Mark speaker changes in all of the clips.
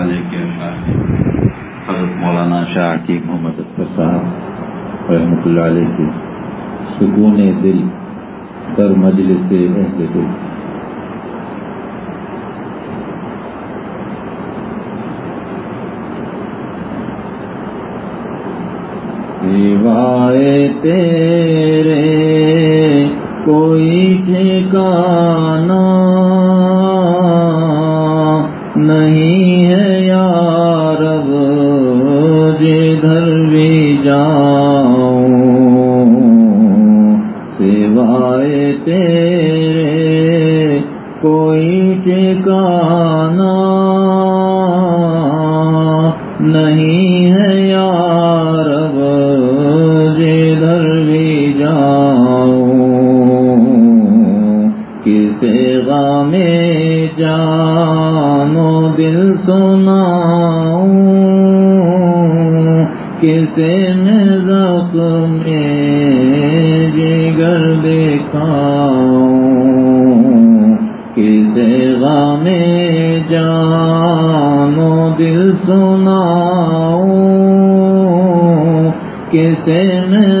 Speaker 1: علیہ کے حضرت مولانا شاہ عقیب محمد اختر صاحب رحمۃ اللہ علیہ کے سکون دل در مجلس اہل دل
Speaker 2: سوائے تیرے کوئی ٹھکانا نہیں کسے میں زخم جگر دکھاؤں کسے غام جانو دل سنا کسے میں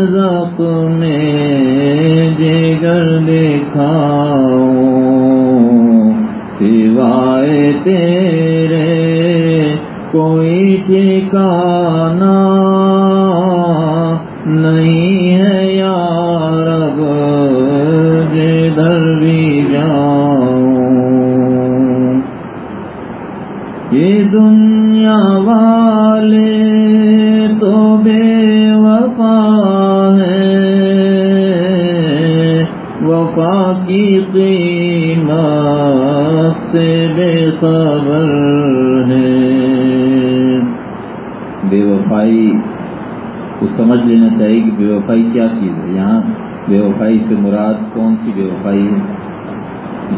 Speaker 1: کون ہے۔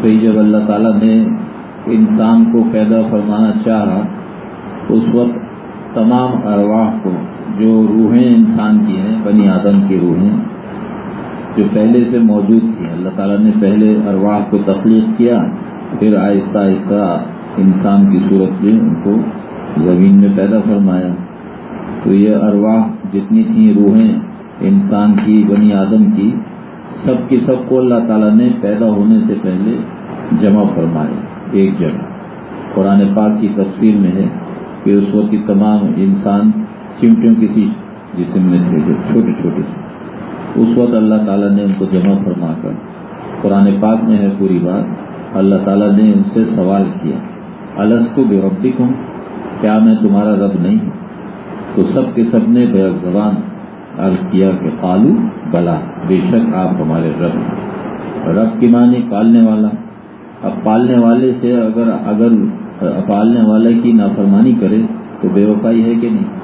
Speaker 1: بھائی جب اللہ تعالیٰ نے انسان کو پیدا فرمانا چاہا اس وقت تمام ارواح کو، جو روحیں انسان کی ہیں، بنی آدم کی روحیں، جو پہلے سے موجود تھیں، اللہ تعالیٰ نے پہلے ارواح کو تخلیق کیا، پھر آہستہ آہستہ انسان کی صورت میں ان کو زمین میں پیدا فرمایا۔ تو یہ ارواح جتنی تھیں، روحیں انسان کی، بنی آدم کی سب کی سب کو اللہ تعالیٰ نے پیدا ہونے سے پہلے جمع فرمایا ایک جگہ قرآن پاک کی تصویر میں ہے کہ اس وقت تمام انسان چمٹوں کسی جسم میں تھے، جو چھوٹے چھوٹے اس وقت اللہ تعالیٰ نے ان کو جمع فرما کر، قرآن پاک میں ہے پوری بات، اللہ تعالیٰ نے ان سے سوال کیا۔ الس کو بے ربک ہوں کیا میں تمہارا رب نہیں ہوں؟ تو سب کے سب نے بے زبان عرض کیا کہ قالو، بلا، بے شک آپ ہمارے رب رب کی معنی پالنے والا۔ اب پالنے والے سے اگر اگر پالنے والے کی نافرمانی کرے تو بے وفائی ہے کہ نہیں؟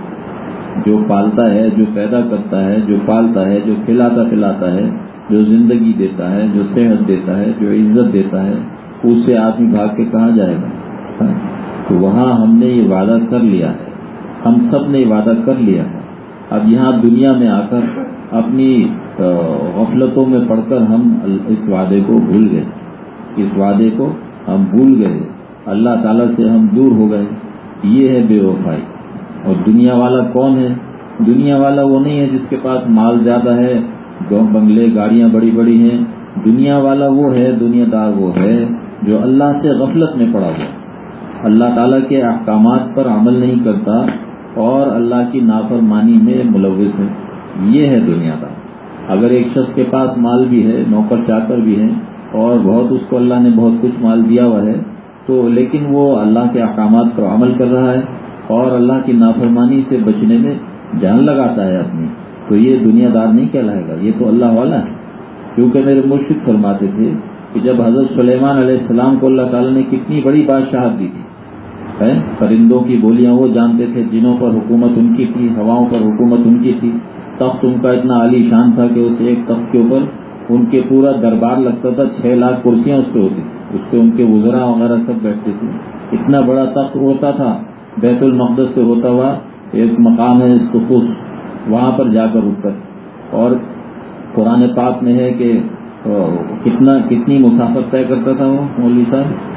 Speaker 1: جو پالتا ہے، جو پیدا کرتا ہے، جو پالتا ہے، جو کھلاتا پلاتا ہے، جو زندگی دیتا ہے، جو صحت دیتا ہے، جو عزت دیتا ہے، اس سے آدمی بھاگ کے کہاں جائے گا؟ ہاں، تو وہاں ہم نے یہ وعدہ کر لیا ہے۔ ہم سب نے یہ وعدہ کر لیا ہے۔ اب یہاں دنیا میں آ کر اپنی غفلتوں میں پڑھ کر ہم اس وعدے کو بھول گئے۔ اس وعدے کو ہم بھول گئے۔ اللہ تعالیٰ سے ہم دور ہو گئے۔ یہ ہے بے وفائی۔ اور دنیا والا کون ہے؟ دنیا والا وہ نہیں ہے جس کے پاس مال زیادہ ہے گاؤں بنگلے، گاڑیاں بڑی بڑی ہیں۔ دنیا والا وہ ہے، دنیا دار وہ ہے جو اللہ سے غفلت میں پڑا ہوا اللہ تعالیٰ کے احکامات پر عمل نہیں کرتا۔ اور اللہ کی نافرمانی میں ملوث ہے۔ یہ ہے دنیا دار اگر ایک شخص کے پاس مال بھی ہے، نوکر چاکر بھی ہے اور بہت اس کو اللہ نے بہت کچھ مال دیا ہوا ہے، تو لیکن وہ اللہ کے احکامات پر عمل کر رہا ہے اور اللہ کی نافرمانی سے بچنے میں جان لگاتا ہے اپنی تو یہ دنیا دار نہیں کہلائے گا، یہ تو اللہ والا ہے۔ کیونکہ میرے مرشد فرماتے تھے کہ جب حضرت سلیمان علیہ السلام کو اللہ تعالیٰ نے کتنی بڑی بادشاہت دی تھی پرندوں کی بولیاں وہ جانتے تھے جنوں پر حکومت ان کی تھی، ہواؤں پر حکومت ان کی تھی۔ تخت ان کا اتنا عالی شان تھا کہ اس ایک تخت کے اوپر ان کے پورا دربار لگتا تھا، چھ لاکھ کرسیاں اس پہ ہوتی اس پہ ان کے وزراء وغیرہ سب بیٹھتے تھے۔ اتنا بڑا تخت ہوتا تھا، بیت المقدس سے ہوتا ہوا ایک مقام ہے، اس سخص وہاں پر جا کر رک کر اور قرآن پاک میں ہے کہ کتنا، کتنی مسافت طے کرتا تھا وہ مولوی صاحب؟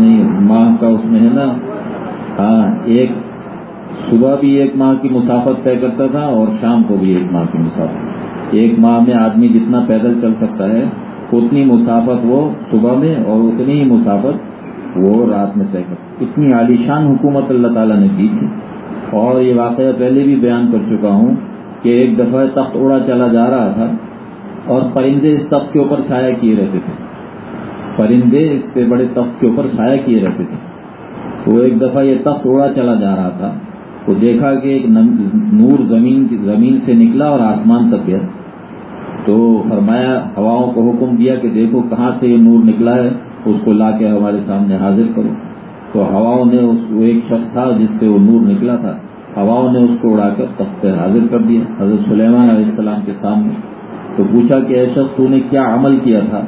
Speaker 1: نہیں ماہ کا اس میں ہے نا ہاں ایک صبح بھی ایک ماہ کی مسافت طے کرتا تھا اور شام کو بھی ایک ماہ کی مسافت۔ ایک ماہ میں آدمی جتنا پیدل چل سکتا ہے، اتنی مسافت وہ صبح میں اور اتنی ہی مسافت وہ رات میں طے کرتا۔ اتنی عالیشان حکومت اللہ تعالیٰ نے کی تھی۔ اور یہ واقعہ پہلے بھی بیان کر چکا ہوں کہ ایک دفعہ تخت اڑا چلا جا رہا تھا اور پرندے اس تخت کے اوپر چھایا کیے رہتے تھے۔ پرندے اس پہ بڑے تخت کے اوپر چھایا کیے رہتے تھے۔ تو ایک دفعہ یہ تخت اڑا چلا جا رہا تھا۔ تو دیکھا کہ ایک نور زمین زمین سے نکلا اور آسمان تک گیا۔ تو فرمایا، ہواؤں کو حکم دیا کہ دیکھو کہاں سے یہ نور نکلا ہے، اس کو لا کے ہمارے سامنے حاضر کرو۔ تو ہواؤں نے وہ ایک شخص تھا جس سے وہ نور نکلا تھا۔ ہواؤں نے اس کو اڑا کر تخت پہ حاضر کر دیا۔ حضرت سلیمان علیہ السلام کے سامنے۔ تو پوچھا کہ اے شخص، تو نے کیا عمل کیا تھا؟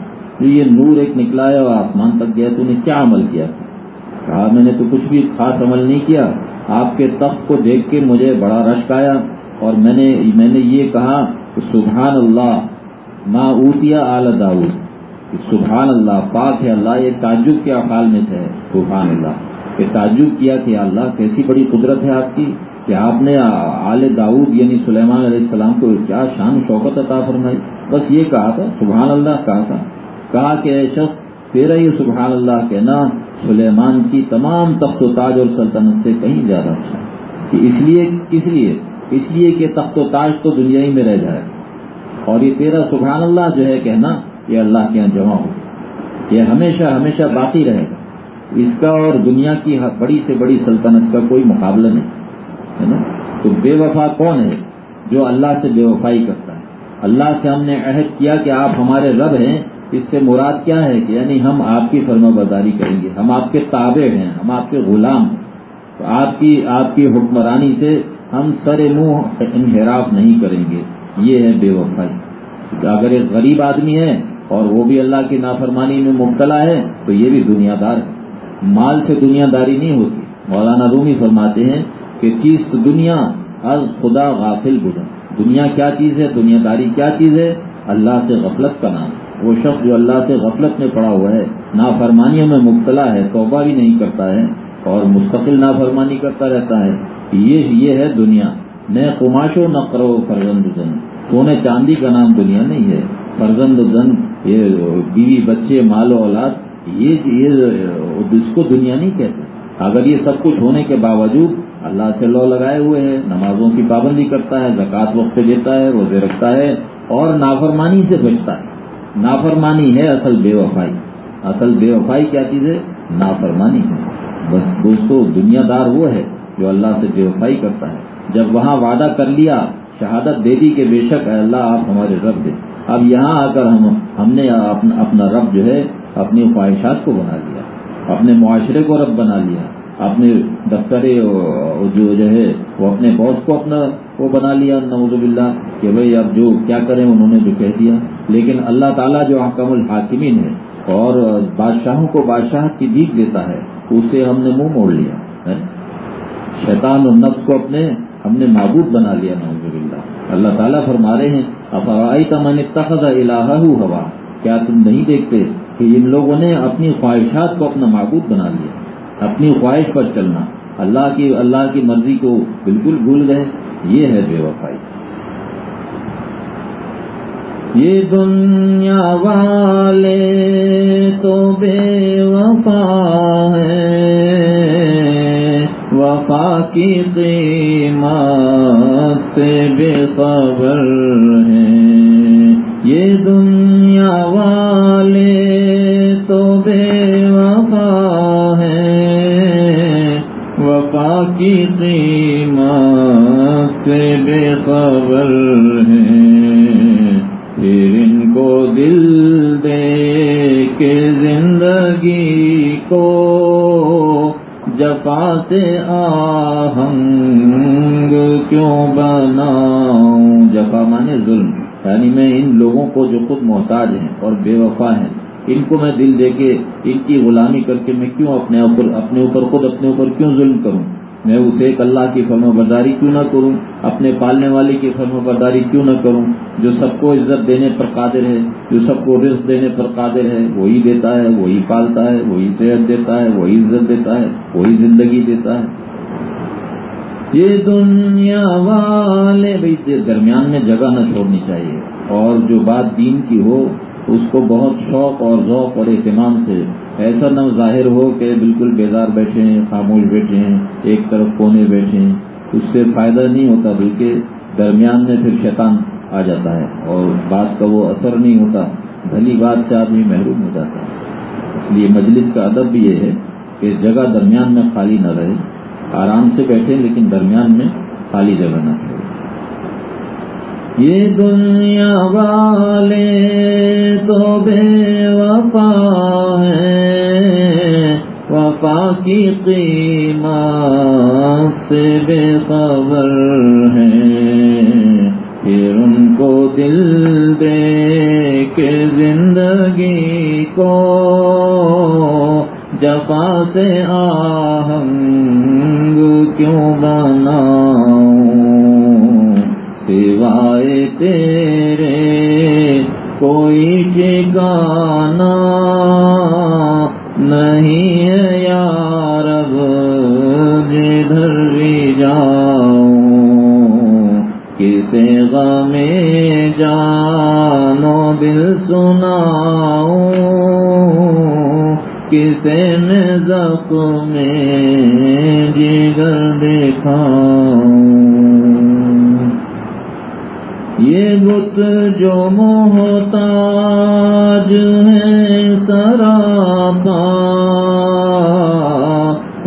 Speaker 1: تو یہ نور ایک نکلا ہے اور آسمان تک گیا تو نے کیا عمل کیا؟ کہا، میں نے تو کچھ بھی خاص عمل نہیں کیا۔ آپ کے تخت کو دیکھ کے مجھے بڑا رشک آیا اور میں نے میں نے یہ کہا کہ سبحان اللہ، ما اوتیا اعلی داؤد۔ سبحان اللہ، پاک ہے اللہ، یہ تعجب کے افعال میں سے ہے۔ سبحان اللہ۔ کہ تعجب کیا کہ اللہ، کیسی بڑی قدرت ہے آپ کی کہ آپ نے آل داؤد یعنی سلیمان علیہ السلام کو کیا شان شوقت عطا فرمائی۔ بس یہ کہا تھا، سبحان اللہ کہا تھا۔ کہا کہ اے شخص، تیرا یہ سبحان اللہ کہنا، سلیمان کی تمام تخت و تاج اور سلطنت سے کہیں زیادہ اچھا کہ اس لیے کس لیے، اس لیے کہ تخت و تاج تو دنیا ہی میں رہ جائے۔ اور یہ تیرا سبحان اللہ جو ہے کہنا، یہ اللہ کے یہاں جمع ہو۔ یہ ہمیشہ ہمیشہ باقی رہے گا۔ اس کا اور دنیا کی بڑی سے بڑی سلطنت کا کوئی مقابلہ نہیں، ہے نا؟ تو بے وفا کون ہے جو اللہ سے بے وفائی کرتا ہے؟ اللہ سے ہم نے عہد کیا کہ آپ ہمارے رب ہیں اس سے مراد کیا ہے کہ یعنی ہم آپ کی فرما برداری کریں گے، ہم آپ کے تابع ہیں، ہم آپ کے غلام تو آپ کی آپ کی حکمرانی سے ہم سر منہ انحراف نہیں کریں گے۔ یہ ہے بے وفائی۔ اگر ایک غریب آدمی ہے اور وہ بھی اللہ کی نافرمانی میں مبتلا ہے، تو یہ بھی دنیا دار ہے۔ مال سے دنیا داری نہیں ہوتی۔ مولانا رومی فرماتے ہیں کہ چیز دنیا، از خدا غافل گزر دنیا کیا چیز ہے؟ دنیا داری کیا چیز ہے؟ اللہ سے غفلت کا نام۔ ہے وہ شخص جو اللہ سے غفلت میں پڑا ہوا ہے، نافرمانیوں میں مبتلا ہے، توبہ بھی نہیں کرتا ہے اور مستقل نافرمانی کرتا رہتا ہے۔ یہ یہ ہے دنیا۔ نئے کماشو نہ کرو فرزند زن سونے چاندی کا نام دنیا نہیں ہے۔ فرزند زن یہ بیوی، بچے، مال و اولاد، یہ اس کو دنیا نہیں کہتے۔ اگر یہ سب کچھ ہونے کے باوجود اللہ سے لو لگائے ہوئے ہیں، نمازوں کی پابندی کرتا ہے، زکوٰۃ وقت دیتا ہے، روزے رکھتا ہے اور نافرمانی سے بچتا ہے۔ نافرمانی ہے، اصل بے وفائی۔ اصل بے وفائی کیا چیز ہے؟ نافرمانی۔ ہے بس دوستو دنیا دار وہ ہے جو اللہ سے بے وفائی کرتا ہے۔ جب وہاں وعدہ کر لیا، شہادت دے دی کہ بے شک ہے اللہ آپ ہمارے رب دے اب یہاں آ کر ہم ہم نے اپنا رب جو ہے، اپنی خواہشات کو بنا لیا، اپنے معاشرے کو رب بنا لیا۔ اپنے دفتر جو جو ہے، وہ اپنے باس کو اپنا وہ بنا لیا نوز باللہ، کہ بھائی اب جو کیا کریں، انہوں نے جو کہہ دیا۔ لیکن اللہ تعالیٰ جو حکم الحاکمین ہے اور بادشاہوں کو بادشاہ کی جیت دیتا ہے، اسے ہم نے منہ موڑ لیا۔ شیطان اور نفس کو اپنے، ہم نے معبود بنا لیا نوز باللہ۔ اللہ تعالیٰ فرما رہے ہیں افوائی کا من اتخذ الہ ہوا؟ کیا تم نہیں دیکھتے کہ ان لوگوں نے اپنی خواہشات کو اپنا معبود بنا لیا؟ اپنی خواہش پر چلنا۔ اللہ کی اللہ کی مرضی کو بالکل بھول گئے، یہ ہے بے وفائی۔
Speaker 2: یہ دنیا والے تو بے وفا ہے۔ وفا کی قیمت سے بے خبر ہے۔ یہ دنیا والے تو بے کی قیمت سے بے خبر ہیں۔ پھر ان کو دل دے کے زندگی کو جفا سے آہنگ کیوں بناؤں؟
Speaker 1: جفا مانے ظلم یعنی میں ان لوگوں کو جو خود محتاج ہیں اور بے وفا ہیں۔ ان کو میں دل دے کے ان کی غلامی کر کے میں کیوں اپنے اوپر اپنے اوپر خود اپنے اوپر کیوں ظلم کروں؟ میں اسے ایک اللہ کی فرم برداری کیوں نہ کروں؟ اپنے پالنے والے کی فرم برداری کیوں نہ کروں؟ جو سب کو عزت دینے پر قادر ہے، جو سب کو رزق دینے پر قادر ہے، وہی دیتا ہے، وہی پالتا ہے، وہی صحت دیتا ہے، وہی عزت دیتا ہے، وہی زندگی دیتا ہے۔ یہ دنیا والے بھائی درمیان میں جگہ نہ چھوڑنی چاہیے۔ اور جو بات دین کی ہو اس کو بہت شوق اور ذوق اور اہتمام سے۔ ایسا نہ ظاہر ہو کہ بالکل بیدار بیٹھے ہیں، خاموش بیٹھے ہیں، ایک طرف کونے بیٹھے ہیں۔ اس سے فائدہ نہیں ہوتا، بلکہ درمیان میں پھر شیطان آ جاتا ہے اور بات کا وہ اثر نہیں ہوتا۔ بھلی بات سے آدمی محروم ہو جاتا ہے۔ اس لیے مجلس کا ادب بھی یہ ہے کہ جگہ درمیان میں خالی نہ رہے۔ آرام سے بیٹھے لیکن درمیان میں خالی جگہ نہ رہے۔ یہ دنیا والے تو بے وفا ہے وفا کی قیمت سے بے خبر ہے پھر ان کو دل دے کے زندگی کو جفا سے آہنگ کیوں بناؤں؟ سوائے تیرے کوئی ٹھکانا نہیں ہے یار جدھر بھی جاؤں کسے غم جانو دل سناؤں کسے میں زخم جگر دکھاؤں یہ بت جو محتاج ہے سراپا،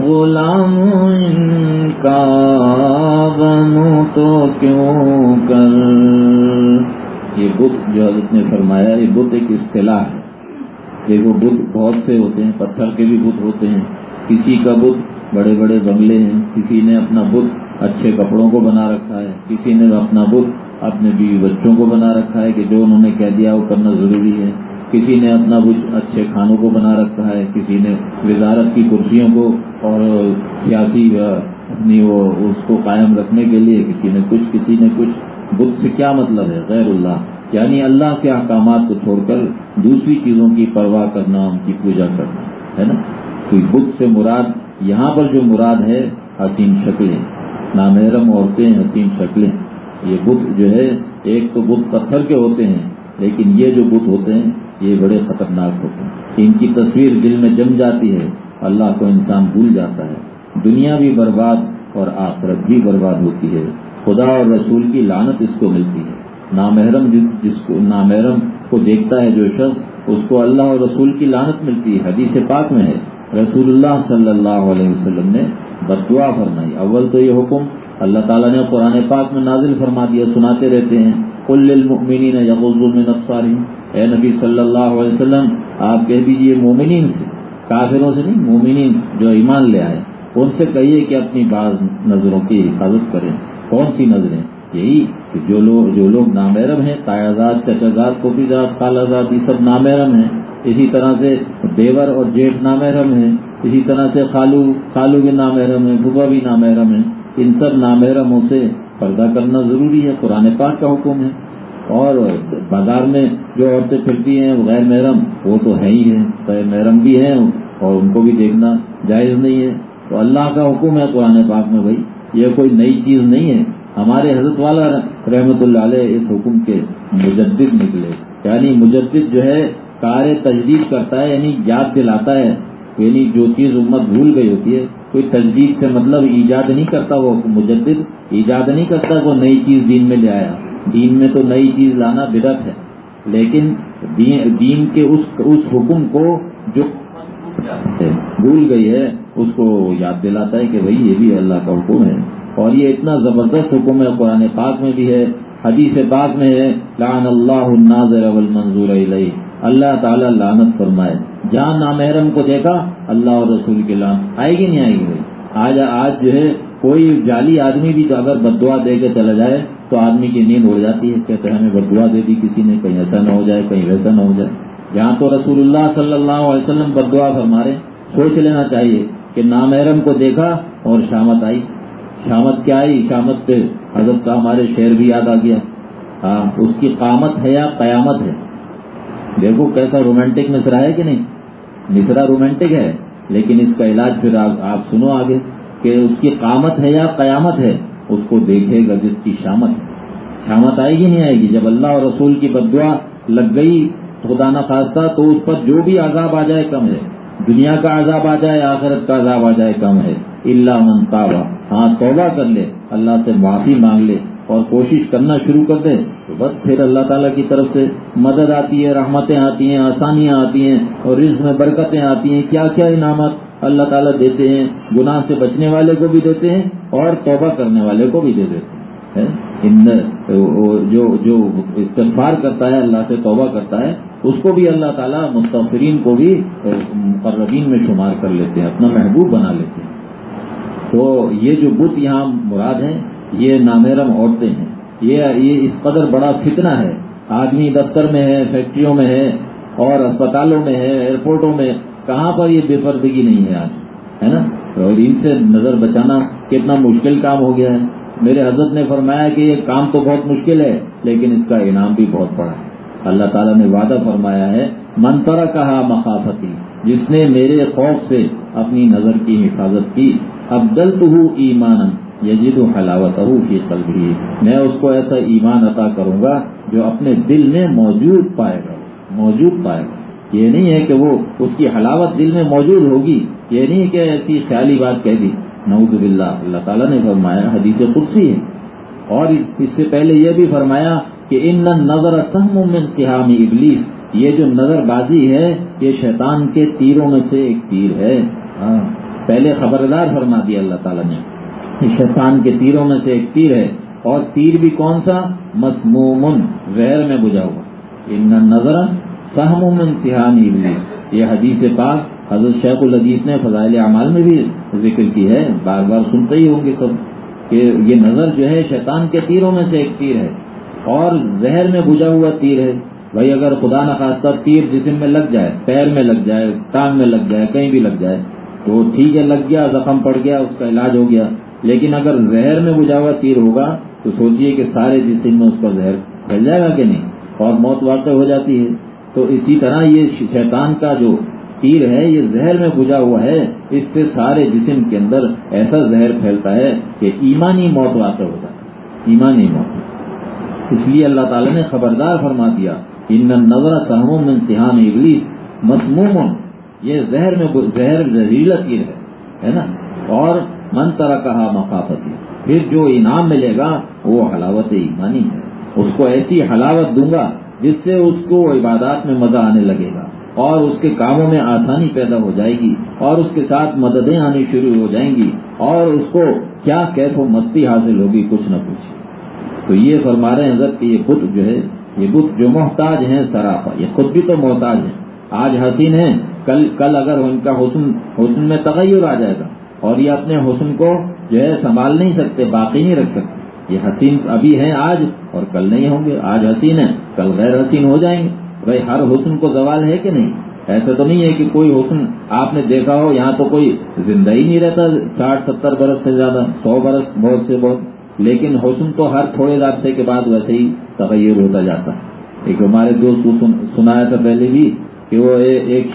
Speaker 1: غلام ان کا بنو تو کیوں کر؟ یہ بت جو حضرت نے فرمایا، یہ بت ایک اصطلاح ہے۔ دیکھو بت بہت سے ہوتے ہیں، پتھر کے بھی بت ہوتے ہیں۔ کسی کا بت بڑے بڑے بنگلے ہیں، کسی نے اپنا بت اچھے کپڑوں کو بنا رکھا ہے، کسی نے اپنا بت اپنے بیوی بچوں کو بنا رکھا ہے کہ جو انہوں نے کہہ دیا وہ کرنا ضروری ہے۔ کسی نے اپنا کچھ اچھے کھانوں کو بنا رکھا ہے، کسی نے وزارت کی کرسیوں کو اور سیاسی اپنی وہ، اس کو قائم رکھنے کے لیے کسی نے کچھ، کسی نے کچھ۔ بدھ سے کیا مطلب ہے؟ غیر اللہ۔ یعنی اللہ کے احکامات کو چھوڑ کر دوسری چیزوں کی پرواہ کرنا، ان کی پوجا کرنا، ہے نا؟ کوئی بدھ سے مراد، یہاں پر جو مراد ہے، حسین شکلیں۔ نامحرم عورتیں حسین شکلیں۔ یہ بت جو ہے، ایک تو بت پتھر کے ہوتے ہیں، لیکن یہ جو بت ہوتے ہیں، یہ بڑے خطرناک ہوتے ہیں۔ ان کی تصویر دل میں جم جاتی ہے، اللہ کو انسان بھول جاتا ہے۔ دنیا بھی برباد اور آخرت بھی برباد ہوتی ہے۔ خدا اور رسول کی لانت اس کو ملتی ہے۔ نامحرم جس کو، نامحرم کو دیکھتا ہے جو شخص، اس کو اللہ اور رسول کی لانت ملتی ہے۔ حدیث پاک میں ہے۔ رسول اللہ صلی اللہ علیہ وسلم نے بدعا فرمائی۔ اول تو یہ حکم اللہ تعالیٰ نے قرآن پاک میں نازل فرما دیا، سناتے رہتے ہیں۔ کل المؤمنین یغض من ابصارہم۔ اے نبی صلی اللہ علیہ وسلم، آپ کہہ دیجیے مومنین سے کافروں سے نہیں مومنین جو ایمان لے آئے۔ ان سے کہیے کہ اپنی بعض نظروں کی حفاظت کریں۔ کون سی نظریں؟ یہی کہ جو لوگ جو لوگ نامحرم ہیں تایازاد چچازاد کوفیزاد خالازاد یہ سب نامحرم ہیں۔ اسی طرح سے دیور اور جیٹھ نامحرم ہیں۔ اسی طرح سے خالو خالو بھی نامحرم ہیں بھوبا بھی نامحرم ہیں۔ ان سب نامحرموں سے پردہ کرنا ضروری ہے، قرآن پاک کا حکم ہے۔ اور بازار میں جو عورتیں پھرتی ہیں غیر محرم، وہ تو ہے ہی ہیں، غیر محرم بھی ہیں اور ان کو بھی دیکھنا جائز نہیں ہے۔ تو اللہ کا حکم ہے قرآن پاک میں بھائی، یہ کوئی نئی چیز نہیں ہے۔ ہمارے حضرت والا رحمۃ اللہ علیہ اس حکم کے مجدد نکلے۔ یعنی مجدد جو ہے، کار تجدید کرتا ہے یعنی یاد دلاتا ہے۔ یعنی جو چیز امت بھول گئی ہوتی ہے، کوئی تجدید سے مطلب ایجاد نہیں کرتا، وہ مجدد ایجاد نہیں کرتا، وہ نئی چیز دین میں لے آیا۔ دین میں تو نئی چیز لانا بدت ہے۔ لیکن دین کے اس اس حکم کو جو بھول گئی ہے، اس کو یاد دلاتا ہے کہ بھائی یہ بھی اللہ کا حکم ہے۔ اور یہ اتنا زبردست حکم ہے، قرآن پاک میں بھی ہے، حدیث پاک میں ہے، لعن اللہ الناظر والمنظور علیہ اللہ تعالیٰ لانت فرمائے۔ جہاں نامحرم کو دیکھا، اللہ اور رسول کی لان آئے گی نہیں آئے گی؟ آج آج جو ہے کوئی جعلی آدمی بھی اگر بدعا دے کے چلا جائے تو آدمی کی نیند اڑ جاتی ہے، کہتے ہیں ہمیں بدعا دے دی کسی نے، کہیں ایسا نہ ہو جائے، کہیں ویسا نہ ہو جائے۔ جہاں تو رسول اللہ صلی اللہ علیہ وسلم بدعا فرمارے سوچ لینا چاہیے کہ نامحرم کو دیکھا اور شامت آئی۔ شامت کیا آئی؟ شامت پہ حضرت کا ہمارے شعر بھی یاد آ گیا۔ ہاں اس کی قامت ہے یا قیامت ہے؟ دیکھو کیسا رومانٹک مصرا ہے کہ نہیں؟ مصرا رومانٹک ہے، لیکن اس کا علاج پھر آپ سنو آگے کہ اس کی قامت ہے یا قیامت ہے، اس کو دیکھے گا جس کی شامت ہے۔ شامت آئے گی نہیں آئے گی؟ جب اللہ اور رسول کی بدعا لگ گئی، خدا نہ خاصہ تو اس پر جو بھی عذاب آ جائے کم ہے۔ دنیا کا عذاب آ جائے، آخرت کا عذاب آ جائے کم ہے۔ اللہ منتابا ہاں توبہ کر لے۔ اللہ سے معافی مانگ لے۔ اور کوشش کرنا شروع کر دے تو بس پھر اللہ تعالیٰ کی طرف سے مدد آتی ہے، رحمتیں آتی ہیں، آسانیاں آتی ہیں اور رزق میں برکتیں آتی ہیں۔ کیا کیا انعامات اللہ تعالیٰ دیتے ہیں؟ گناہ سے بچنے والے کو بھی دیتے ہیں اور توبہ کرنے والے کو بھی دے دیتے ہیں جو جو استغفار کرتا ہے، اللہ سے توبہ کرتا ہے، اس کو بھی اللہ تعالیٰ مستفرین کو بھی مقربین میں شمار کر لیتے ہیں، اپنا محبوب بنا لیتے ہیں۔ تو یہ جو بت یہاں مراد ہیں یہ نامحرم عورتیں ہیں۔ یہ یہ اس قدر بڑا فتنہ ہے۔ آدمی دفتر میں ہے، فیکٹریوں میں ہے اور اسپتالوں میں ہے، ایئرپورٹوں میں، کہاں پر یہ بے پردگی نہیں ہے آج؟ ہے نا؟ اور ان سے نظر بچانا کتنا مشکل کام ہو گیا ہے۔ میرے حضرت نے فرمایا کہ یہ کام تو بہت مشکل ہے، لیکن اس کا انعام بھی بہت بڑا ہے۔ اللہ تعالیٰ نے وعدہ فرمایا ہے منترا کہا مخافتی جس نے میرے خوف سے اپنی نظر کی حفاظت کی ابدل تو ایمان یجد حلاوت کی قلبی۔ میں اس کو ایسا ایمان عطا کروں گا جو اپنے دل میں موجود پائے گا۔ موجود پائے گا۔ یہ نہیں ہے کہ وہ اس کی حلاوت دل میں موجود ہوگی۔ یہ نہیں کہ ایسی خیالی بات کہہ دی۔ نعوذ باللہ۔ اللہ تعالیٰ نے فرمایا، حدیث قدسی ہے۔ اور اس سے پہلے یہ بھی فرمایا کہ ان نظر سہم میں ابلیس یہ جو نظر بازی ہے، یہ شیطان کے تیروں میں سے ایک تیر ہے۔ ہاں، پہلے خبردار فرما دیا اللہ تعالیٰ نے۔ شیطان کے تیروں میں سے ایک تیر ہے اور تیر بھی کون سا؟ مسمومن، غیر میں بجا ہوا۔ ان نظر سہم انتہامی یہ حدیث پاک حضرت شیخ العدیث نے فضائل اعمال میں بھی ذکر کی ہے۔ بار بار سنتے ہی ہوں گے سب کہ یہ نظر جو ہے شیطان کے تیروں میں سے ایک تیر ہے اور زہر میں بجا ہوا تیر ہے۔ بھائی اگر خدا نخواستہ تیر جسم میں لگ جائے، پیر میں لگ جائے، ٹانگ میں لگ جائے، کہیں بھی لگ جائے، تو ٹھیک ہے، لگ گیا، زخم پڑ گیا، اس کا علاج ہو گیا۔ لیکن اگر زہر میں بجا ہوا تیر ہوگا تو سوچئے کہ سارے جسم میں اس کا زہر پھیل جائے گا کہ نہیں اور موت واقع ہو جاتی ہے۔ تو اسی طرح یہ شیطان کا جو تیر ہے، یہ زہر میں بجا ہوا ہے، اس سے سارے جسم کے اندر ایسا زہر پھیلتا ہے کہ ایمانی موت واقع ہوتا ہے۔ ایمانی موت۔ اس لیے اللہ تعالیٰ نے خبردار فرما دیا، ان نظر تحم امتحان ابلیس مسموم۔ یہ زہر میں زہر زہریلا تیر ہے نا؟ اور من طرح کہا مقافتی پھر جو انعام ملے گا، وہ حلاوت ایمانی ہے۔ اس کو ایسی حلاوت دوں گا، جس سے اس کو عبادات میں مزہ آنے لگے گا۔ اور اس کے کاموں میں آسانی پیدا ہو جائے گی، اور اس کے ساتھ مددیں آنی شروع ہو جائیں گی، اور اس کو کیا کیف و مستی حاصل ہوگی، کچھ نہ کچھ۔ تو یہ فرما رہے ہیں حضرت کہ یہ بت جو ہے، یہ بت جو محتاج ہیں، سراپا، یہ خود بھی تو محتاج ہیں۔ آج حسین ہیں، کل کل اگر ان کا حسن حسن میں تغیر آ جائے گا۔ اور یہ اپنے حسن کو جو ہے سنبھال نہیں سکتے، باقی نہیں رکھ سکتے۔ یہ حسین ابھی ہیں آج اور کل نہیں ہوں گے، آج حسین ہیں، کل غیر حسین ہو جائیں گے۔ بھائی، ہر حسن کو زوال ہے کہ نہیں؟ ایسا تو نہیں ہے کہ کوئی حسن آپ نے دیکھا ہو، یہاں تو کوئی زندہ ہی نہیں رہتا، ساٹھ، ستر برس سے زیادہ، سو برس بہت سے بہت۔ لیکن حسن تو ہر تھوڑے راستے کے بعد ویسے ہی تغیر ہوتا جاتا ہے۔ ایک ہمارے دوست کو سنایا تھا پہلے بھی کہ وہ ایک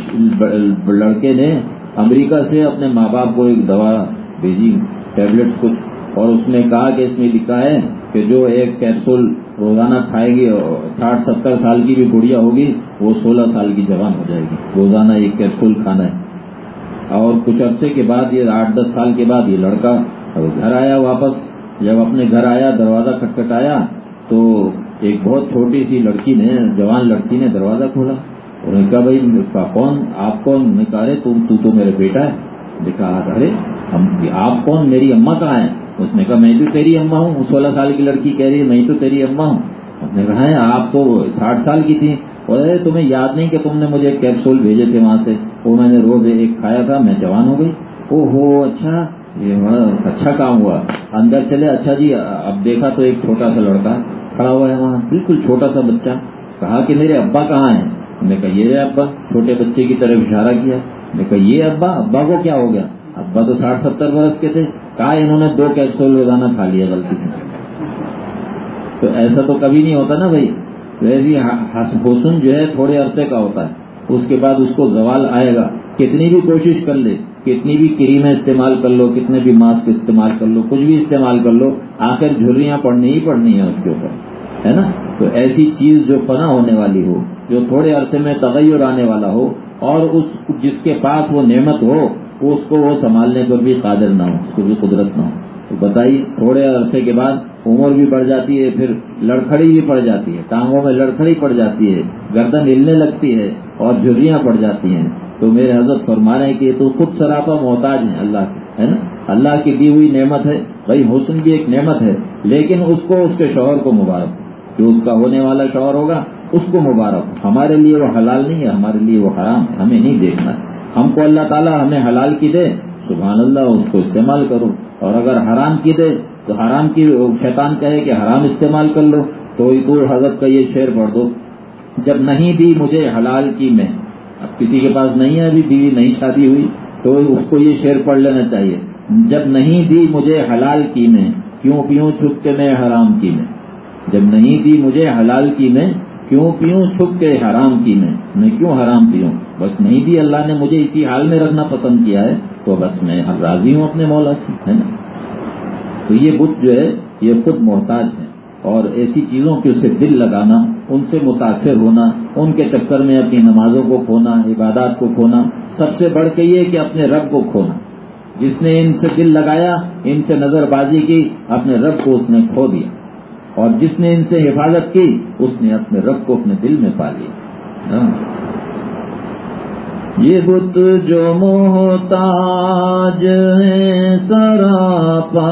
Speaker 1: لڑکے نے امریکہ سے اپنے ماں باپ کو ایک دوا بھیجی ٹیبلٹ کچھ، اور اس نے کہا کہ اس میں لکھا ہے کہ جو ایک کیپسول روزانہ کھائے گی، ساٹھ، ستر سال کی بھی گڑیا ہوگی، وہ سولہ سال کی جوان ہو جائے گی۔ روزانہ ایک کیپسول کھانا ہے۔ اور کچھ عرصے کے بعد یہ آٹھ، دس سال کے بعد یہ لڑکا گھر آیا واپس۔ جب اپنے گھر آیا، دروازہ کٹکھٹایا تو ایک بہت چھوٹی سی لڑکی نے، جوان لڑکی نے دروازہ کھولا۔ انہوں نے کہا بھائی کون؟ آپ کون؟ نے کہا تم تو, تو میرے بیٹا ہے۔ دیکھا ارے آپ کون؟ میری اما کہاں ہے اس نے کہا میں تو تیری اما ہوں۔ سولہ سال کی لڑکی کہہ رہی ہے میں تو تیری اما ہوں۔ اس نے کہا ہے آپ تو ساٹھ سال کی تھی اور تمہیں یاد نہیں کہ تم نے مجھے کیپسول بھیجے تھے وہاں سے؟ وہ میں نے روز ایک کھایا تھا میں جوان ہو گئی۔ او ہو اچھا یہ اچھا کام ہوا۔ اندر چلے اچھا جی اب دیکھا تو ایک چھوٹا سا لڑکا کھڑا ہوا ہے وہاں بالکل چھوٹا سا بچہ۔ کہا کہ میرے ابا کہاں ہیں؟ میں کہا، یہ ابا، چھوٹے بچے کی طرف اشارہ کیا. میں کہا، یہ ابا ابا کو کیا ہو گیا؟ ابا تو ساٹھ ستر برس کے تھے۔ کہا، انہوں نے دو کیپسول روزانہ کھا لیا غلطی سے. تو ایسا تو کبھی نہیں ہوتا نا بھائی۔ ویسی حسن جو ہے تھوڑے عرصے کا ہوتا ہے۔ اس کے بعد اس کو زوال آئے گا۔ کتنی بھی کوشش کر لے، کتنی بھی کریمیں استعمال کر لو، کتنے بھی ماسک استعمال کر لو، کچھ بھی استعمال کر لو، آخر جھریاں پڑنی ہی پڑنی ہیں اس کے اوپر۔ ہے نا؟ تو ایسی چیز جو فنا ہونے والی ہو جو تھوڑے عرصے میں تغیر آنے والا ہو اور اس جس کے پاس وہ نعمت ہو، اس کو وہ سنبھالنے پر بھی قادر نہ ہو، اس کو بھی قدرت نہ ہو۔ تو بتائیے، تھوڑے عرصے کے بعد عمر بھی بڑھ جاتی ہے، پھر لڑکھڑی بھی پڑ جاتی ہے، ٹانگوں میں لڑکھڑی پڑ جاتی ہے، گردن ہلنے لگتی ہے اور جھریاں پڑ جاتی ہیں۔ تو میرے حضرت فرما رہے ہیں کہ تو خود سراپا محتاج ہیں اللہ کے، ہے نا؟ اللہ کی دی ہوئی نعمت ہے، بھائی حسن بھی ایک نعمت ہے، لیکن اس کو، اس کے شوہر کو مبارک، جو اس کا ہونے والا شوہر ہوگا اس کو مبارک ہمارے لیے وہ حلال نہیں ہے، ہمارے لیے وہ حرام ہے۔ ہمیں نہیں دیکھنا۔ ہم کو اللہ تعالیٰ ہمیں حلال کی دے۔ سبحان اللہ، اس کو استعمال کرو۔ اور اگر حرام کی دے، تو حرام کی شیطان کہے کہ حرام استعمال کر لو۔ تو حضرت کا یہ شعر پڑھ دو۔ جب نہیں دی مجھے حلال کی میں، اب کسی کے پاس نہیں ہے، ابھی بیوی نہیں شادی ہوئی، تو اس کو یہ شعر پڑھ لینا چاہیے۔ جب نہیں دی مجھے حلال کی میں، کیوں پیوں چھپ کے میں حرام کی میں؟ جب نہیں دی مجھے حلال کی میں کیوں پیوں چھپ کے حرام کی میں؟ میں کیوں حرام پیوں؟ بس نہیں دی اللہ نے مجھے اسی حال میں رکھنا پسند کیا ہے، تو بس میں راضی ہوں اپنے مولا سے، ہے نا؟ تو یہ بت جو ہے، یہ خود محتاج ہے اور ایسی چیزوں کے اسے دل لگانا، ان سے متاثر ہونا، ان کے چکر میں اپنی نمازوں کو کھونا، عبادات کو کھونا، سب سے بڑھ کے یہ کہ اپنے رب کو کھونا۔ جس نے ان سے دل لگایا، ان سے نظر بازی کی، اپنے رب کو اس نے کھو دیا۔ اور جس نے ان سے حفاظت کی، اس نے اپنے رب کو اپنے دل میں پا لیا ہاں۔ یہ بت جو محتاج ہے، سراپا،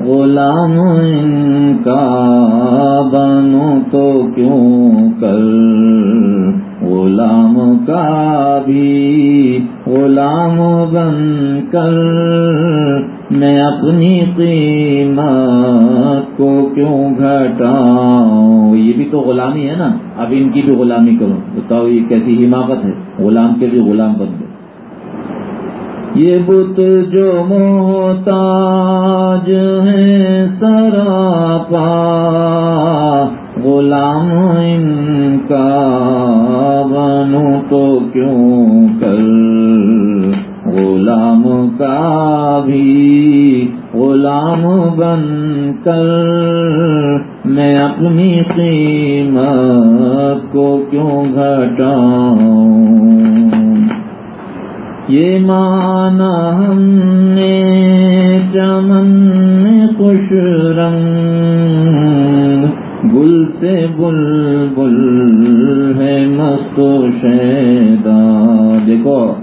Speaker 1: غلام ان کا بنو تو کیوں کر؟ غلام کا بھی غلام بن کر۔ میں اپنی قیمت کو کیوں گھٹاؤں؟ یہ بھی تو غلامی ہے نا۔ اب ان کی بھی غلامی کروں بتاؤ یہ کیسی حماقت ہے؟ غلام کے بھی غلام بن گئے۔ یہ بت جو محتاج ہے سراپا، غلام ان کا بنو تو کیوں کر غلام کا بھی غلام بن کر میں اپنی قیمت کو کیوں گھٹاؤں؟ یہ مانا ہم نے چمن میں خوش رنگ، گل سے بل بل ہے مست شیدا دیکھو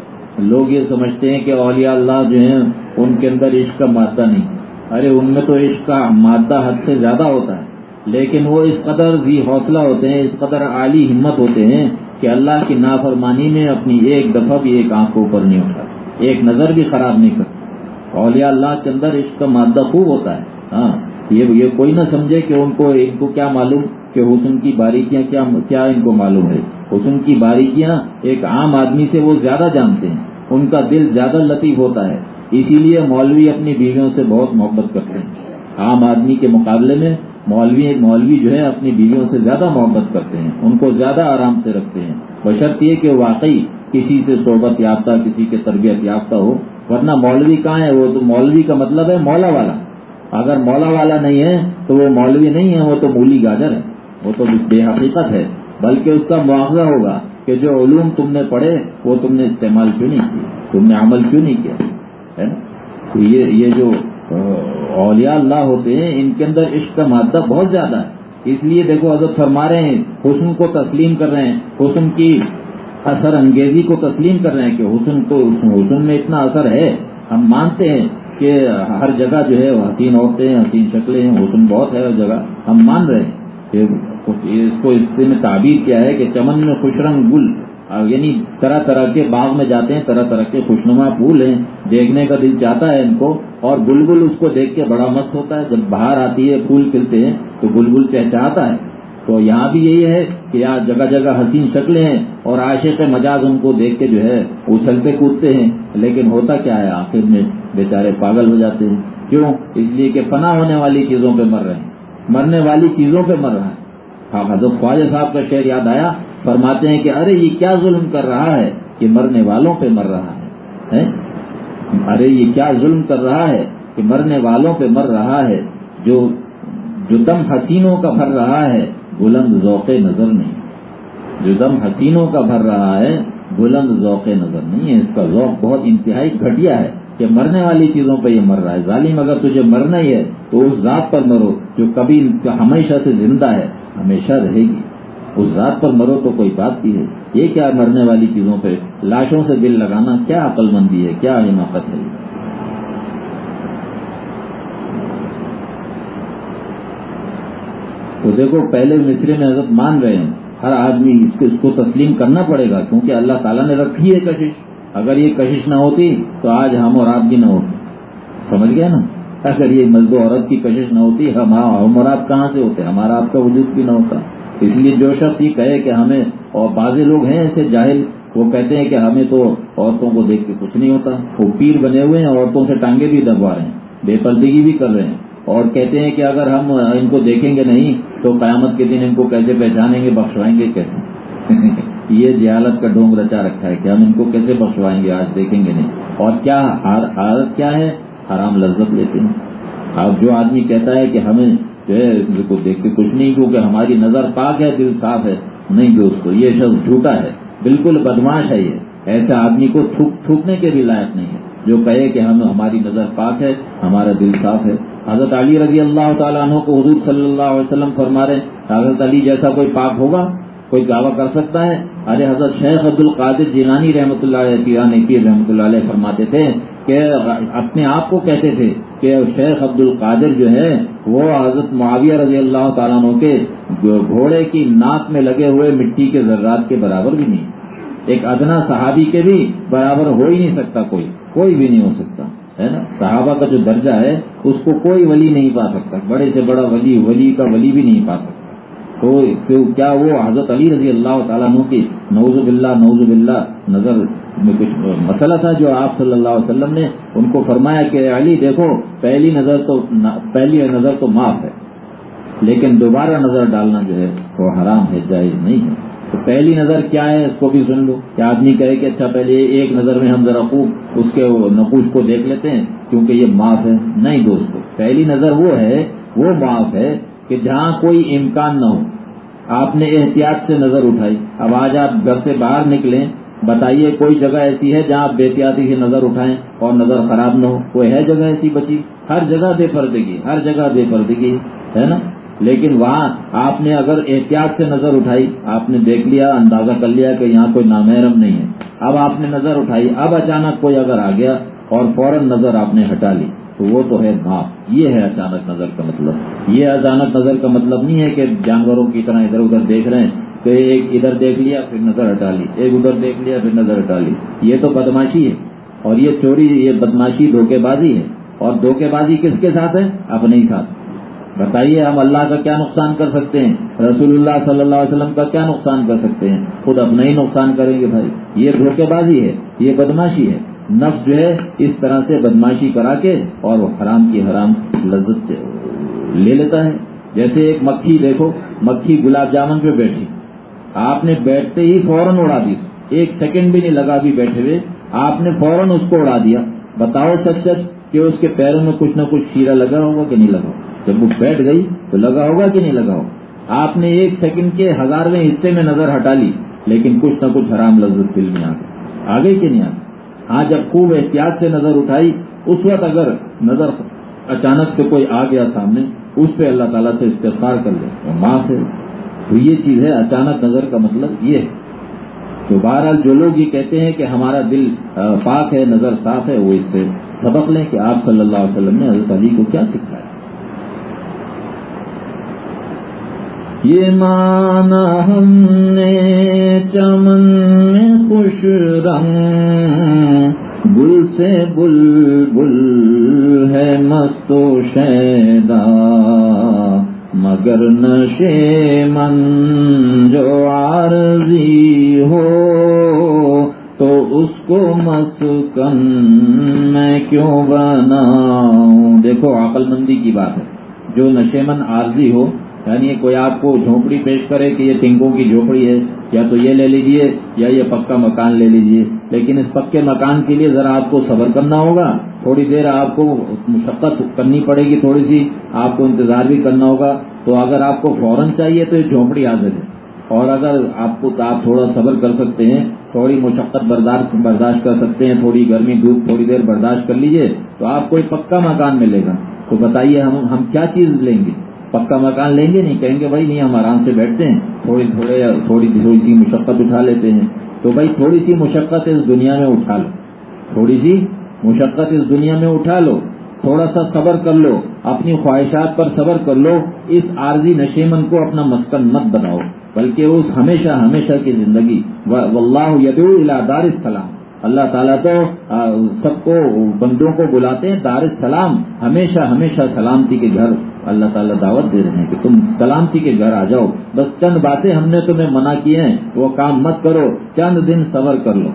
Speaker 1: لوگ یہ سمجھتے ہیں کہ اولیاء اللہ جو ہیں، ان کے اندر عشق کا مادہ نہیں۔ ارے، ان میں تو عشق کا مادہ حد سے زیادہ ہوتا ہے۔ لیکن وہ اس قدر بھی حوصلہ ہوتے ہیں، اس قدر عالی ہمت ہوتے ہیں کہ اللہ کی نافرمانی میں اپنی ایک دفعہ بھی ایک آنکھ کو اوپر نہیں اٹھا ایک نظر بھی خراب نہیں کرتا۔ اولیاء اللہ کے اندر اس کا مادہ خوب ہوتا ہے۔ ہاں یہ یہ کوئی نہ سمجھے کہ ان کو ان کو کیا معلوم کہ حسن کی باریکیاں کیا کیا ان کو معلوم ہے۔ حسن کی باریکیاں ایک عام آدمی سے وہ زیادہ جانتے ہیں۔ ان کا دل زیادہ لطیف ہوتا ہے، اسی لیے مولوی اپنی بیویوں سے بہت محبت کرتے ہیں۔ عام آدمی کے مقابلے میں مولوی مولوی جو ہے اپنی بیویوں سے زیادہ محبت کرتے ہیں، ان کو زیادہ آرام سے رکھتے ہیں۔ بشرط یہ کہ واقعی کسی سے صحبت یافتہ، کسی کے تربیت یافتہ ہو، ورنہ مولوی کہاں ہے؟ وہ تو مولوی کا مطلب ہے مولا والا۔ اگر مولا والا نہیں ہے تو وہ مولوی نہیں ہے، وہ تو مولی گاجر ہے۔ وہ تو بے حقیقت ہے، بلکہ اس کا معاوضہ ہوگا۔ کہ جو علوم تم نے پڑھے وہ تم نے استعمال کیوں نہیں کیا تم نے عمل کیوں نہیں کیا؟ ہے نا؟ تو یہ یہ جو اولیاء اللہ ہوتے ہیں، ان کے اندر عشق کا مادہ بہت زیادہ ہے۔ اس لیے دیکھو، حضرت فرما رہے ہیں، حسن کو تسلیم کر رہے ہیں۔ حسن کی اثر انگیزی کو تسلیم کر رہے ہیں کہ حسن تو حسن میں اتنا اثر ہے۔ ہم مانتے ہیں کہ ہر جگہ جو ہے حسین عورتیں ہیں، حسین شکلیں ہیں، حسن بہت ہے ہر جگہ۔ ہم مان رہے ہیں کہ اس کو اس میں تعبیر کیا ہے کہ چمن میں خوش رنگ گل یعنی طرح طرح کے باغ میں جاتے ہیں، طرح طرح کے خوشنما پھول ہیں، دیکھنے کا دل چاہتا ہے ان کو، اور بلبل اس کو دیکھ کے بڑا مست ہوتا ہے۔ جب باہر آتی ہے، پھول کھلتے ہیں، تو بلبل چہچاتا ہے۔ تو یہاں بھی یہی ہے کہ یہاں جگہ جگہ حسین شکلیں ہیں، اور عاشق مجاز ان کو دیکھ کے جو ہے اچھلتے کودتے ہیں۔ لیکن ہوتا کیا ہے؟ آخر میں بیچارے پاگل ہو جاتے ہیں۔ کیوں؟ اس لیے کہ فنا ہونے والی چیزوں پہ مر رہے ہیں۔ مرنے والی چیزوں پہ مر رہا ہے ہاں حضرت خواجہ صاحب کا شعر یاد آیا، فرماتے ہیں کہ ارے، یہ کیا ظلم کر رہا ہے کہ مرنے والوں پہ مر رہا ہے ارے، یہ کیا ظلم کر رہا ہے کہ مرنے والوں پہ مر رہا ہے، جو جو دم حسینوں کا بھر رہا ہے، بلند ذوق نظر نہیں۔ جو دم حسینوں کا بھر رہا ہے، بلند ذوق نظر نہیں۔ ہے اس کا ذوق بہت انتہائی گھٹیا ہے۔ کہ مرنے والی چیزوں پہ یہ مر رہا ہے۔ ظالم اگر تجھے مرنا ہی ہے تو اس ذات پر مرو جو کبھی ہمیشہ سے زندہ ہے، ہمیشہ رہے گی۔ اس ذات پر مرو تو کوئی بات بھی ہے۔ یہ کیا مرنے والی چیزوں پہ؟ لاشوں سے دل لگانا کیا عقل مندی ہے، کیا حماقت ہے؟ تو دیکھو، پہلے مصرے میں حضرت مان رہے ہیں۔ ہر آدمی اس کو اس کو تسلیم کرنا پڑے گا کیونکہ اللہ تعالیٰ نے رکھی ہے کشش۔ اگر یہ کشش نہ ہوتی تو آج ہم اور آپ بھی نہ ہوتے سمجھ گئے نا؟ اگر یہ مرد و عورت کی کشش نہ ہوتی، ہم ہم اور آپ کہاں سے ہوتے؟ ہمارا آپ کا وجود بھی نہ ہوتا۔ اس لیے جو شخص یہ کہے کہ ہمیں اور بعض لوگ ہیں ایسے جاہل، وہ کہتے ہیں کہ ہمیں تو عورتوں کو دیکھ کے کچھ نہیں ہوتا۔ وہ پیر بنے ہوئے ہیں، عورتوں سے ٹانگے بھی دبوا رہے ہیں، بے پردگی بھی کر رہے ہیں۔ اور کہتے ہیں کہ اگر ہم ان کو دیکھیں گے نہیں، تو قیامت کے دن ان کو کیسے پہچانیں گے، بخشوائیں گے کیسے؟ یہ جہالت کا ڈونگ رچا رکھا ہے کہ ہم ان کو کیسے بخشوائیں گے؟ آج دیکھیں گے نہیں۔ اور کیا حالت کیا ہے؟ حرام لذت لیتے ہیں۔ اب جو آدمی کہتا ہے کہ ہمیں جو ہے کو دیکھ کے کچھ نہیں، کیونکہ ہماری نظر پاک ہے، دل صاف ہے۔ نہیں دوستو یہ شخص جھوٹا ہے۔ بالکل بدماش ہے یہ۔ ایسے آدمی کو تھوکنے کے بھی لائق نہیں ہے۔ جو کہے کہ ہم، ہماری نظر پاک ہے، ہمارا دل صاف ہے۔ حضرت علی رضی اللہ تعالیٰ عنہ کو حضور صلی اللہ علیہ وسلم فرما رہے حضرت علی جیسا کوئی پاک ہوگا؟ کوئی دعویٰ کر سکتا ہے؟ ارے حضرت شیخ عبد القادر جیلانی رحمۃ اللہ علیہ پیران پیر رحمۃ اللہ علیہ فرماتے تھے کہ اپنے آپ کو کہتے تھے کہ شیخ عبد القادر جو ہے، وہ حضرت معاویہ رضی اللہ تعالیٰ عنہ کے گھوڑے کی ناک میں لگے ہوئے مٹی کے ذرات کے برابر بھی نہیں۔ ایک ادنا صحابی کے بھی برابر ہو ہی نہیں سکتا کوئی کوئی بھی نہیں ہو سکتا، ہے نا؟ صحابہ کا جو درجہ ہے، اس کو کوئی ولی نہیں پا سکتا، بڑے سے بڑا ولی ولی کا ولی بھی نہیں پا سکتا۔ تو کیا وہ حضرت علی رضی اللہ تعالیٰ عنہ کی نوز باللہ نوز باللہ نظر میں کچھ مسئلہ تھا جو آپ صلی اللہ علیہ وسلم نے ان کو فرمایا کہ علی دیکھو، پہلی نظر تو پہلی نظر تو معاف ہے، لیکن دوبارہ نظر ڈالنا جو ہے وہ حرام ہے، جائز نہیں ہے۔ تو پہلی نظر کیا ہے؟ اس کو بھی سن لو۔ کہ آدمی کہے کہ اچھا پہلے ایک نظر میں ہم ذرا خوب اس کے نقوش کو دیکھ لیتے ہیں، کیونکہ یہ معاف ہے۔ نہیں دوستو، پہلی نظر وہ ہے، وہ معاف ہے کہ جہاں کوئی امکان نہ ہو۔ آپ نے احتیاط سے نظر اٹھائی۔ اب آج آپ گھر سے باہر نکلیں، بتائیے کوئی جگہ ایسی ہے جہاں آپ بےحتیاتی سے نظر اٹھائیں اور نظر خراب نہ ہو۔ کوئی ہے جگہ ایسی بچی؟ ہر جگہ بے پردگی، ہر جگہ بے پردگی، ہے نا؟ لیکن وہاں آپ نے اگر احتیاط سے نظر اٹھائی، آپ نے دیکھ لیا، اندازہ کر لیا کہ یہاں کوئی نامحرم نہیں ہے۔ اب آپ نے نظر اٹھائی، اب اچانک کوئی اگر آ گیا اور فوراً نظر آپ نے ہٹا لی۔ تو وہ تو ہے معاف یہ ہے اچانک نظر کا مطلب۔ یہ اچانک نظر کا مطلب نہیں ہے کہ جانوروں کی طرح ادھر ادھر دیکھ رہے ہیں کہ ایک ادھر دیکھ لیا پھر نظر ہٹا لی، ایک ادھر دیکھ لیا پھر نظر ہٹا لی۔ یہ تو بدماشی ہے۔ اور یہ چوری، یہ بدماشی دھوکے بازی ہے۔ اور دھوکے بازی کس کے ساتھ ہے؟ اپنے ہی ساتھ۔ بتائیے ہم اللہ کا کیا نقصان کر سکتے ہیں؟ رسول اللہ صلی اللہ علیہ وسلم کا کیا نقصان کر سکتے ہیں؟ خود اپنا ہی نقصان کریں گے بھائی۔ یہ دھوکے بازی ہے، یہ بدماشی ہے۔ نفس جو ہے اس طرح سے بدماشی کرا کے اور وہ حرام کی حرام لذت سے لے لیتا ہے۔ جیسے ایک مکھی دیکھو، مکھی گلاب جامن پہ بیٹھی۔ آپ نے بیٹھتے ہی فوراً اڑا دی۔ ایک سیکنڈ بھی نہیں لگا بھی بیٹھے ہوئے۔ آپ نے فوراً اس کو اڑا دیا۔ بتاؤ سچ سچ کہ اس کے پیروں میں کچھ نہ کچھ شیرا لگا ہوگا کہ نہیں لگا جب وہ بیٹھ گئی تو لگا ہوگا کہ نہیں لگا ہوگا؟ آپ نے ایک سیکنڈ کے ہزارویں حصے میں نظر ہٹا لی، لیکن کچھ نہ کچھ حرام لذت دل میں آ گئی۔ آگے کہ نہیں آ ہاں جب خوب احتیاط سے نظر اٹھائی، اس وقت اگر نظر اچانک سے کوئی آ گیا سامنے، اس پہ اللہ تعالیٰ سے استفار کر لے۔ ماں سے تو یہ چیز ہے، اچانک نظر کا مطلب یہ ہے۔ تو بہرحال جو لوگ یہ کہتے ہیں کہ ہمارا دل پاک ہے، نظر صاف ہے، وہ اس سے سبق لیں کہ آپ صلی اللہ علیہ وسلم نے حضرت علی کو کیا سکھایا۔
Speaker 2: یہ مانا ہم نے چمن میں خوش رنگ گل سے بل بل ہے مستو شیدا۔ مگر نشے من جو عارضی ہو، تو اس کو مسکن میں کیوں بناؤں؟
Speaker 1: دیکھو، عقل مندی کی بات ہے۔ جو نشے من عارضی ہو یعنی کوئی آپ کو جھونپڑی پیش کرے کہ یہ ٹنکوں کی جھونپڑی ہے، یا تو یہ لے لیجیے، یا یہ پکا مکان لے لیجیے۔ لیکن اس پکے مکان کے لیے ذرا آپ کو صبر کرنا ہوگا۔ تھوڑی دیر آپ کو مشقت کرنی پڑے گی تھوڑی سی، آپ کو انتظار بھی کرنا ہوگا۔ تو اگر آپ کو فوراً چاہیے تو یہ جھونپڑی حاضر ہے اور اگر آپ کو آپ تھوڑا صبر کر سکتے ہیں، تھوڑی مشقت برداشت برداشت کر سکتے ہیں، تھوڑی گرمی دھوپ تھوڑی دیر برداشت کر لیجیے، تو آپ کو ایک پکا مکان ملے گا۔ تو بتائیے ہم ہم کیا چیز لیں گے؟ پکا مکان لیں گے نہیں، کہیں گے بھائی نہیں، ہم آرام سے بیٹھتے ہیں، تھوڑی تھوڑے تھوڑی تھوڑی سی مشقت اٹھا لیتے ہیں۔ تو بھائی تھوڑی سی مشقت اس دنیا میں اٹھا لو۔ تھوڑی سی مشقت اس دنیا میں اٹھا لو۔ تھوڑا سا صبر کر لو۔ اپنی خواہشات پر صبر کر لو۔ اس عارضی نشیمن کو اپنا مسکن مت بناؤ، بلکہ اس ہمیشہ ہمیشہ کی زندگی۔ واللہ یدعو الى دار السلام۔ اللہ تعالیٰ تو سب کو، بندوں کو بلاتے ہیں، دار السلام ہمیشہ ہمیشہ سلامتی کے گھر اللہ تعالیٰ دعوت دے رہے ہیں کہ تم سلامتی کے گھر آ جاؤ۔ بس چند باتیں ہم نے تمہیں منع کیے ہیں، وہ کام مت کرو، چند دن صبر کر لو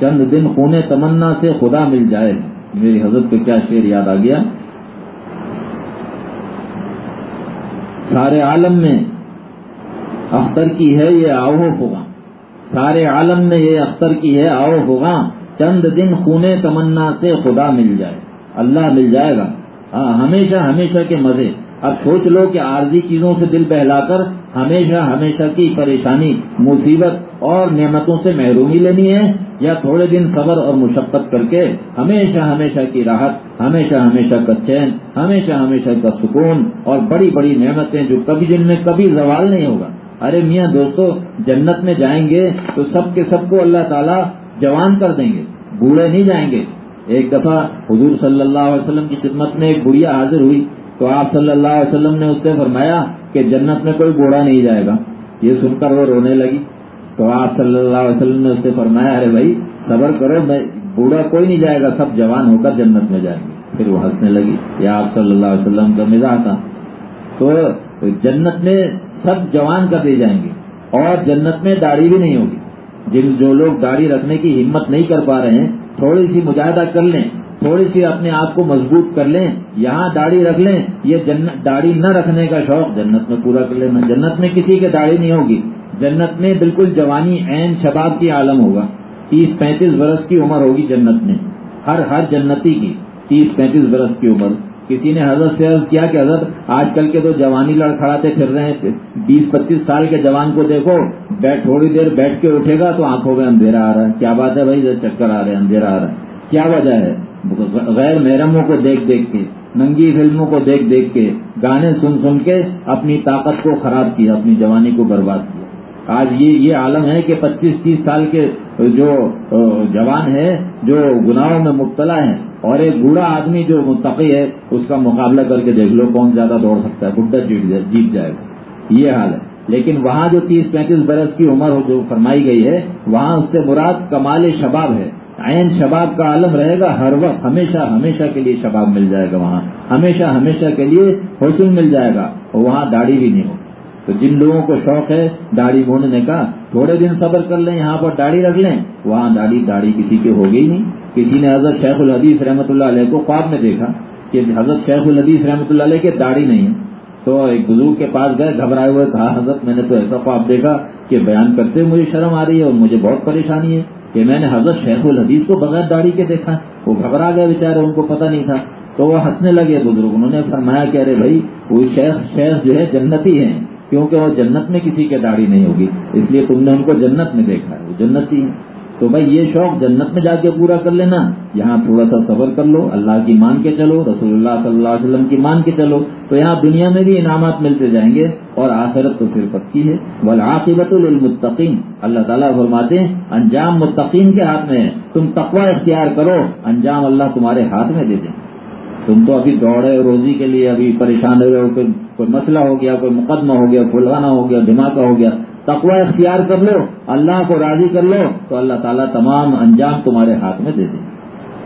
Speaker 1: چند دن خونے تمنا سے خدا مل جائے۔ میری حضرت کو کیا شعر یاد آ گیا؟ سارے عالم میں اختر کی ہے یہ آؤ ہوگا سارے عالم میں یہ اختر کی ہے، آؤ ہوگا چند دن خونے تمنا سے خدا مل جائے۔ اللہ مل جائے گا۔ ہاں ہمیشہ ہمیشہ کے مزے۔ اب سوچ لو کہ عارضی چیزوں سے دل بہلا کر ہمیشہ ہمیشہ کی پریشانی، مصیبت اور نعمتوں سے محرومی لینی ہے۔ یا تھوڑے دن صبر اور مشقت کر کے ہمیشہ ہمیشہ کی راحت، ہمیشہ ہمیشہ کا چین، ہمیشہ ہمیشہ کا سکون اور بڑی بڑی نعمتیں جو کبھی جن میں کبھی زوال نہیں ہوگا۔ ارے میاں دوستو، جنت میں جائیں گے تو سب کے سب کو اللہ تعالیٰ جوان کر دیں گے، بوڑھے نہیں جائیں گے۔ ایک دفعہ حضور صلی اللہ علیہ وسلم کی خدمت میں ایک بڑھیا حاضر ہوئی۔ تو آپ صلی اللہ علیہ وسلم نے اس سے فرمایا کہ جنت میں کوئی بوڑھا نہیں جائے گا۔ یہ سن کر وہ رونے لگی۔ تو آپ صلی اللہ علیہ وسلم نے اس سے فرمایا، ارے بھائی، صبر کرو، میں بوڑھا کوئی نہیں جائے گا، سب جوان ہو کر جنت میں جائیں گے۔ پھر وہ ہنسنے لگی۔ یا آپ صلی اللہ علیہ وسلم کا مزاح تھا۔ تو جنت میں سب جوان کر دی جائیں گے اور جنت میں داڑھی بھی نہیں ہوگی۔ جن جو لوگ داڑھی رکھنے کی ہمت نہیں کر پا رہے ہیں، تھوڑی سی مجاہدہ کر لیں، تھوڑی سی اپنے آپ کو مضبوط کر لیں، یہاں داڑھی رکھ لیں، یہ جنت داڑھی نہ رکھنے کا شوق جنت میں پورا کر لینا جنت میں کسی کے داڑھی نہیں ہوگی۔ جنت میں بالکل جوانی عین شباب کی عالم ہوگا۔ تیس پینتیس برس کی عمر ہوگی جنت میں۔ ہر ہر جنتی کی تیس پینتیس برس کی عمر۔ کسی نے حضرت سے عرض کیا کہ حضرت، آج کل کے تو جوانی لڑکھڑاتے پھر رہے ہیں بیس پچیس سال کے جوان کو دیکھو، بیٹھ تھوڑی دیر بیٹھ کے اٹھے گا تو آنکھوں میں اندھیرا آ رہا ہے۔ کیا بات ہے بھائی؟ چکر آ رہے ہیں، اندھیرا آ رہا ہے۔ کیا وجہ ہے؟ غیر محرموں کو دیکھ دیکھ کے، ننگی فلموں کو دیکھ دیکھ کے، گانے سن سن کے اپنی طاقت کو خراب کیا، اپنی جوانی کو برباد کیا۔ آج یہ یہ عالم ہے کہ پچیس تیس سال کے جو جوان ہے، جو گناہوں میں مبتلا ہیں، اور ایک بوڑھا آدمی جو متقی ہے، اس کا مقابلہ کر کے دیکھ لو کون زیادہ دوڑ سکتا ہے بڈا جیت جائے گا۔ یہ حال ہے۔ لیکن وہاں جو تیس پینتیس برس کی عمر جو فرمائی گئی ہے، وہاں اس سے مراد کمال شباب ہے۔ عین شباب کا عالم رہے گا، ہر وقت، ہمیشہ ہمیشہ کے لیے شباب مل جائے گا وہاں۔ ہمیشہ ہمیشہ کے لیے حسن مل جائے گا، اور وہاں داڑھی بھی نہیں ہو تو جن لوگوں کو شوق ہے داڑھی مونڈنے کا، تھوڑے دن صبر کر لیں، یہاں پر داڑھی رکھ لیں۔ وہاں داڑھی داڑھی کسی کی ہو گئی نہیں۔ کسی نے حضرت شیخ الحدیث رحمۃ اللہ علیہ کو خواب میں دیکھا کہ حضرت شیخ الحدیث رحمۃ اللہ علیہ کے داڑھی نہیں ہے تو ایک بزرگ کے پاس گئے، گھبرائے ہوئے کہا، حضرت، میں نے تو ایسا خواب دیکھا کہ بیان کرتے مجھے شرم آ رہی ہے اور مجھے بہت پریشانی ہے کہ میں نے حضرت شیخ الحدیث کو بغیر داڑھی کے دیکھا۔ وہ گھبرا گئے بےچارے ان کو پتہ نہیں تھا۔ تو وہ ہنسنے لگے بزرگ، انہوں نے فرمایا کہ ارے بھائی، وہ شیخ شیخ جو ہے جنتی ہیں۔ کیونکہ وہ جنت میں کسی کے داڑھی نہیں ہوگی، اس لیے تم نے ان کو جنت میں دیکھا ہے، وہ جنتی ہے تو بھائی یہ شوق جنت میں جا کے پورا کر لینا، یہاں تھوڑا سا صبر کر لو، اللہ کی مان کے چلو، رسول اللہ صلی اللہ علیہ وسلم کی مان کے چلو۔ تو یہاں دنیا میں بھی انعامات ملتے جائیں گے اور آخرت تو پھر پکی ہے۔ بلآبت المطقین اللہ تعالیٰ فرماتے ہیں، انجام متقین کے ہاتھ میں ہے۔ تم تقوی اختیار کرو، انجام اللہ تمہارے ہاتھ میں دے دیں۔ تم تو ابھی دوڑے، روزی کے لیے ابھی پریشان ہو گئے کوئی مسئلہ ہو گیا، کوئی مقدمہ ہو گیا فلانا ہو گیا، دھماکہ ہو گیا، تقوی اختیار کر لو، اللہ کو راضی کر لو، تو اللہ تعالیٰ تمام انجام تمہارے ہاتھ میں دے دے۔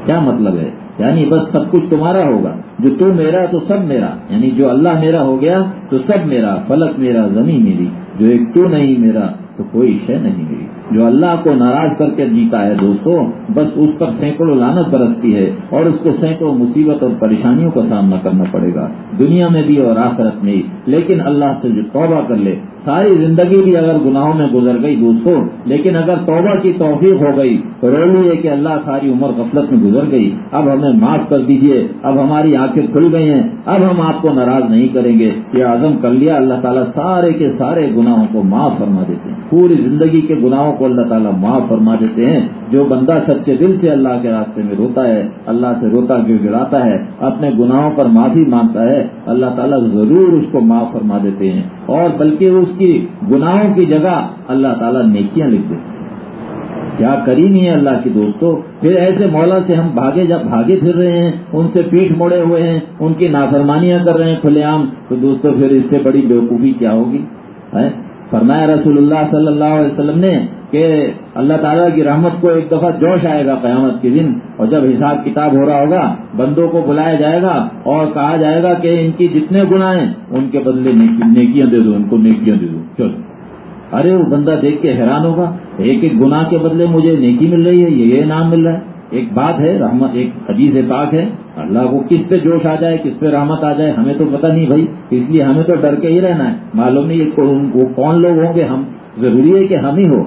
Speaker 1: کیا مطلب ہے؟ یعنی بس سب کچھ تمہارا ہوگا۔ جو تو میرا، تو سب میرا۔ یعنی جو اللہ میرا ہو گیا، تو سب میرا۔ فلک میرا، زمین میری۔ جو ایک تو نہیں میرا، تو کوئی شے نہیں میری۔ جو اللہ کو ناراض کر کے جیتا ہے دوستو، بس اس پر سینکڑوں لانت برستی ہے اور اس کو سینکڑوں مصیبت اور پریشانیوں کا سامنا کرنا پڑے گا، دنیا میں بھی اور آخرت میں لیکن اللہ سے جو توبہ کر لے، ساری زندگی بھی اگر گناہوں میں گزر گئی دوستو، لیکن اگر توبہ کی توفیق ہو گئی، تو رو لیے کہ اللہ ساری عمر غفلت میں گزر گئی۔ اب ہمیں معاف کر دیجیے، اب ہماری آنکھیں کھل گئی ہیں، اب ہم آپ کو ناراض نہیں کریں گے۔ یہ عزم کر لیا، اللہ تعالیٰ سارے کے سارے گناہوں کو معاف فرما دیتے ہیں۔ پوری زندگی کے گناہوں کو اللہ تعالیٰ معاف فرما دیتے ہیں۔ جو بندہ سچے دل سے اللہ کے راستے میں روتا ہے، اللہ سے روتا گر گراتا ہے، اپنے گناہوں پر معافی مانگتا ہے، اللہ تعالیٰ ضرور اس کو معاف فرما دیتے ہیں۔ اور بلکہ اس کی گناہوں کی جگہ اللہ تعالیٰ نیکیاں لکھ دیتے ہیں۔ کیا کری نہیں ہے اللہ کی دوستوں پھر ایسے مولا سے ہم بھاگے جب بھاگے پھر رہے ہیں، ان سے پیٹ موڑے ہوئے ہیں، ان کی نافرمانیاں کر رہے ہیں کھلے عام۔ تو دوستوں پھر اس سے بڑی بیوقوفی کیا ہوگی؟ فرمایا رسول اللہ صلی اللہ علیہ وسلم نے کہ اللہ تعالیٰ کی رحمت کو ایک دفعہ جوش آئے گا قیامت کے دن اور جب حساب کتاب ہو رہا ہوگا، بندوں کو بلایا جائے گا اور کہا جائے گا کہ ان کی جتنے گناہ ہیں، ان کے بدلے نیکیاں دے دو، ان کو نیکیاں دے دو۔ چلو ارے، وہ بندہ دیکھ کے حیران ہوگا، ایک ایک گناہ کے بدلے مجھے نیکی مل رہی ہے، یہ نام مل رہا ہے۔ ایک بات ہے، رحمت ایک حدیث پاک ہے، اللہ کو کس پہ جوش آ جائے، کس پہ رحمت آ جائے، ہمیں تو پتہ نہیں بھائی، اس لیے ہمیں تو ڈر کے ہی رہنا ہے۔ معلوم نہیں وہ کون لوگ ہوں گے، ہم ضروری ہے کہ ہم ہی ہو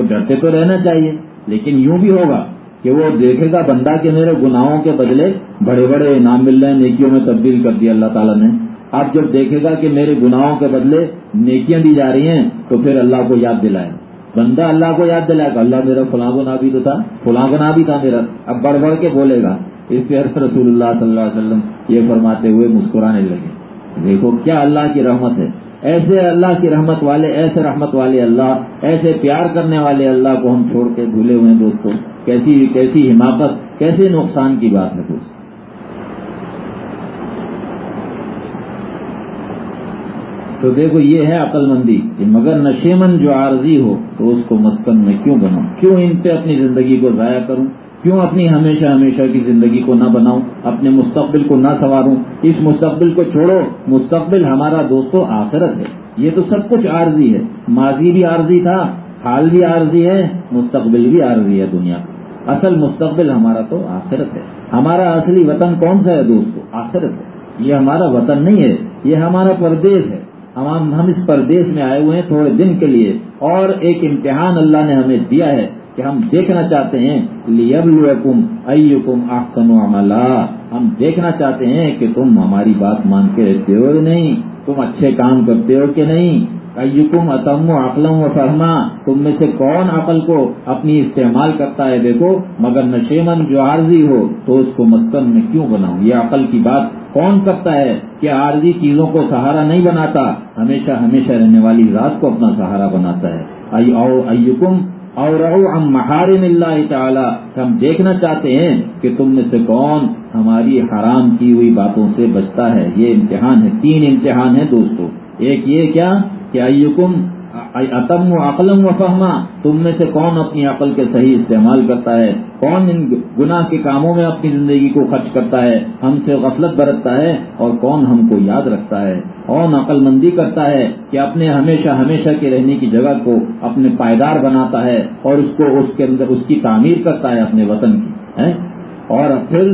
Speaker 1: تو ڈرتے تو رہنا چاہیے۔ لیکن یوں بھی ہوگا کہ وہ دیکھے گا بندہ کہ میرے گناہوں کے بدلے بڑے بڑے انعام مل رہے ہیں، نیکیوں میں تبدیل کر دیا اللہ تعالیٰ نے۔ اب جب دیکھے گا کہ میرے گناہوں کے بدلے نیکیاں دی جا رہی ہیں، تو پھر اللہ کو یاد دلائے۔ بندہ اللہ کو یاد دلائے گا، اللہ میرا فلاں گنا بھی تو تھا، فلاں گنا بھی تھا میرا۔ اب بڑھ بڑھ کے بولے گا۔ اس پہ رسول اللہ صلی اللہ علیہ وسلم یہ فرماتے ہوئے مسکرانے لگے۔ دیکھو کیا اللہ کی رحمت ہے۔ ایسے اللہ کی رحمت والے، ایسے رحمت والے اللہ، ایسے پیار کرنے والے اللہ کو ہم چھوڑ کے بھولے ہوئے ہیں دوستوں کیسی کیسی حماقت، کیسے نقصان کی بات ہے دوست تو دیکھو، یہ ہے عقل مندی کہ مگر نشیمن جو عارضی ہو تو اس کو مسکن میں کیوں بناؤں؟ کیوں ان پہ اپنی زندگی کو ضائع کروں؟ کیوں اپنی ہمیشہ ہمیشہ کی زندگی کو نہ بناؤں؟ اپنے مستقبل کو نہ سنواروں؟ اس مستقبل کو چھوڑو۔ مستقبل ہمارا دوستو آخرت ہے۔ یہ تو سب کچھ عارضی ہے۔ ماضی بھی عارضی تھا، حال بھی عارضی ہے، مستقبل بھی عارضی ہے دنیا کا اصل مستقبل ہمارا تو آخرت ہے۔ ہمارا اصلی وطن کون سا ہے دوستو؟ آخرت ہے۔ یہ ہمارا وطن نہیں ہے، یہ ہمارا پردیش ہے۔ ہم ہم اس پردیش میں آئے ہوئے ہیں تھوڑے دن کے لیے اور ایک امتحان اللہ نے ہمیں دیا ہے۔ کہ ہم دیکھنا چاہتے ہیں، لیبلوکم ایکم احسن عملا۔ ہم دیکھنا چاہتے ہیں کہ تم ہماری بات مان کے رہتے ہو نہیں؟ تم اچھے کام کرتے ہو کہ نہیں؟ ایکم اتم و عقلم و فہما تم میں سے کون عقل کو اپنی استعمال کرتا ہے؟ دیکھو، مگر نشیمن جو عارضی ہو تو اس کو مسکن میں کیوں بناؤں؟ یہ عقل کی بات کون کرتا ہے کہ عارضی چیزوں کو سہارا نہیں بناتا؟ ہمیشہ ہمیشہ رہنے والی ذات کو اپنا سہارا بناتا ہے۔ ایکم اور ہم محارم اللہ تعالی۔ ہم دیکھنا چاہتے ہیں کہ تم میں سے کون ہماری حرام کی ہوئی باتوں سے بچتا ہے۔ یہ امتحان ہے، تین امتحان ہے دوستو۔ ایک یہ کیا کہ ایکم اتم و عقلم و فہما، تم میں سے کون اپنی عقل کے صحیح استعمال کرتا ہے؟ کون ان گناہ کے کاموں میں اپنی زندگی کو خرچ کرتا ہے؟ ہم سے غفلت برتتا ہے اور کون ہم کو یاد رکھتا ہے؟ کون عقل مندی کرتا ہے کہ اپنے ہمیشہ ہمیشہ کے رہنے کی جگہ کو اپنے پائیدار بناتا ہے اور اس کو اس کے اندر اس کی تعمیر کرتا ہے اپنے وطن کی اور پھر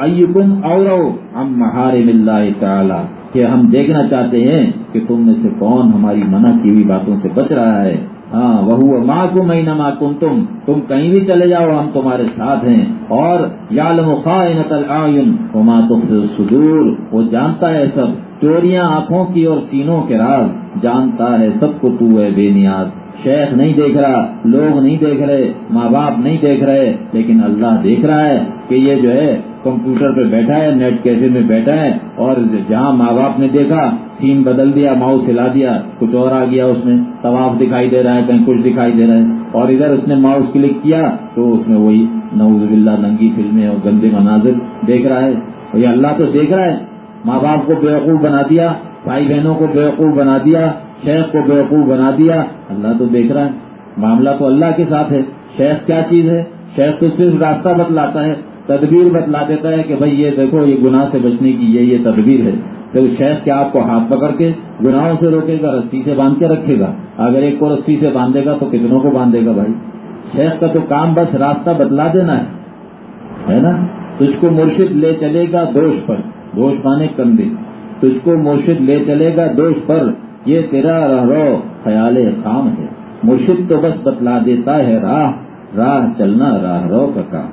Speaker 1: ایکم اور ہم مہارے اللہ تعالی کہ ہم دیکھنا چاہتے ہیں کہ تم میں سے کون ہماری منع کی ہوئی باتوں سے بچ رہا ہے۔ ہاں وہ ماں کو میں نہ کن تم تم کہیں بھی چلے جاؤ، ہم تمہارے ساتھ ہیں۔ اور یالم خواہن ماں تو سدور وہ جانتا ہے سب۔ چوریاں آنکھوں کی اور تینوں کے راز۔ جانتا ہے سب کو تو ہے بے نیاز۔ شیخ نہیں دیکھ رہا، لوگ نہیں دیکھ رہے، ماں باپ نہیں دیکھ رہے، لیکن اللہ دیکھ رہا ہے کہ یہ جو ہے کمپیوٹر پہ بیٹھا ہے، نیٹ کیفے میں بیٹھا ہے اور جہاں ماں باپ نے دیکھا، تھیم بدل دیا، ماؤس ہلا دیا، کچھ اور آ گیا اس میں، طواف دکھائی دے رہا ہے، کہیں کچھ دکھائی دے رہا ہے۔ اور ادھر اس نے ماؤس کلک کیا تو اس میں وہی نوز باللہ ننگی فلمیں اور گندے مناظر دیکھ رہا ہے۔ یہ اللہ تو دیکھ رہا ہے۔ ماں باپ کو بیوقوف بنا دیا، بھائی بہنوں کو بیوقوف بنا دیا، شیخ کو بیوقوف بنا دیا۔ اللہ تو دیکھ رہا ہے۔ معاملہ تو اللہ کے ساتھ ہے۔ شیخ کیا چیز ہے؟ شیخ تو صرف راستہ بتلاتا ہے۔ تدبیر بتلا دیتا ہے کہ بھائی یہ دیکھو، یہ گناہ سے بچنے کی یہ یہ تدبیر ہے۔ تو شیخ کیا آپ کو ہاتھ پکڑ کے گناہوں سے روکے گا، رسی سے باندھ کے رکھے گا۔ اگر ایک کو رسی سے باندھے گا تو کتنوں کو باندھے گا بھائی؟ شیخ کا تو کام بس راستہ بتلا دینا ہے نا؟ تجھ کو مرشد لے چلے گا دوش پر، دوش پانے کندے تجھ کو مرشد لے چلے گا دوش پر۔ یہ تیرا رو خیال خام ہے۔ مرشد تو بس بتلا دیتا ہے راہ راہ چلنا راہ رو کا کام،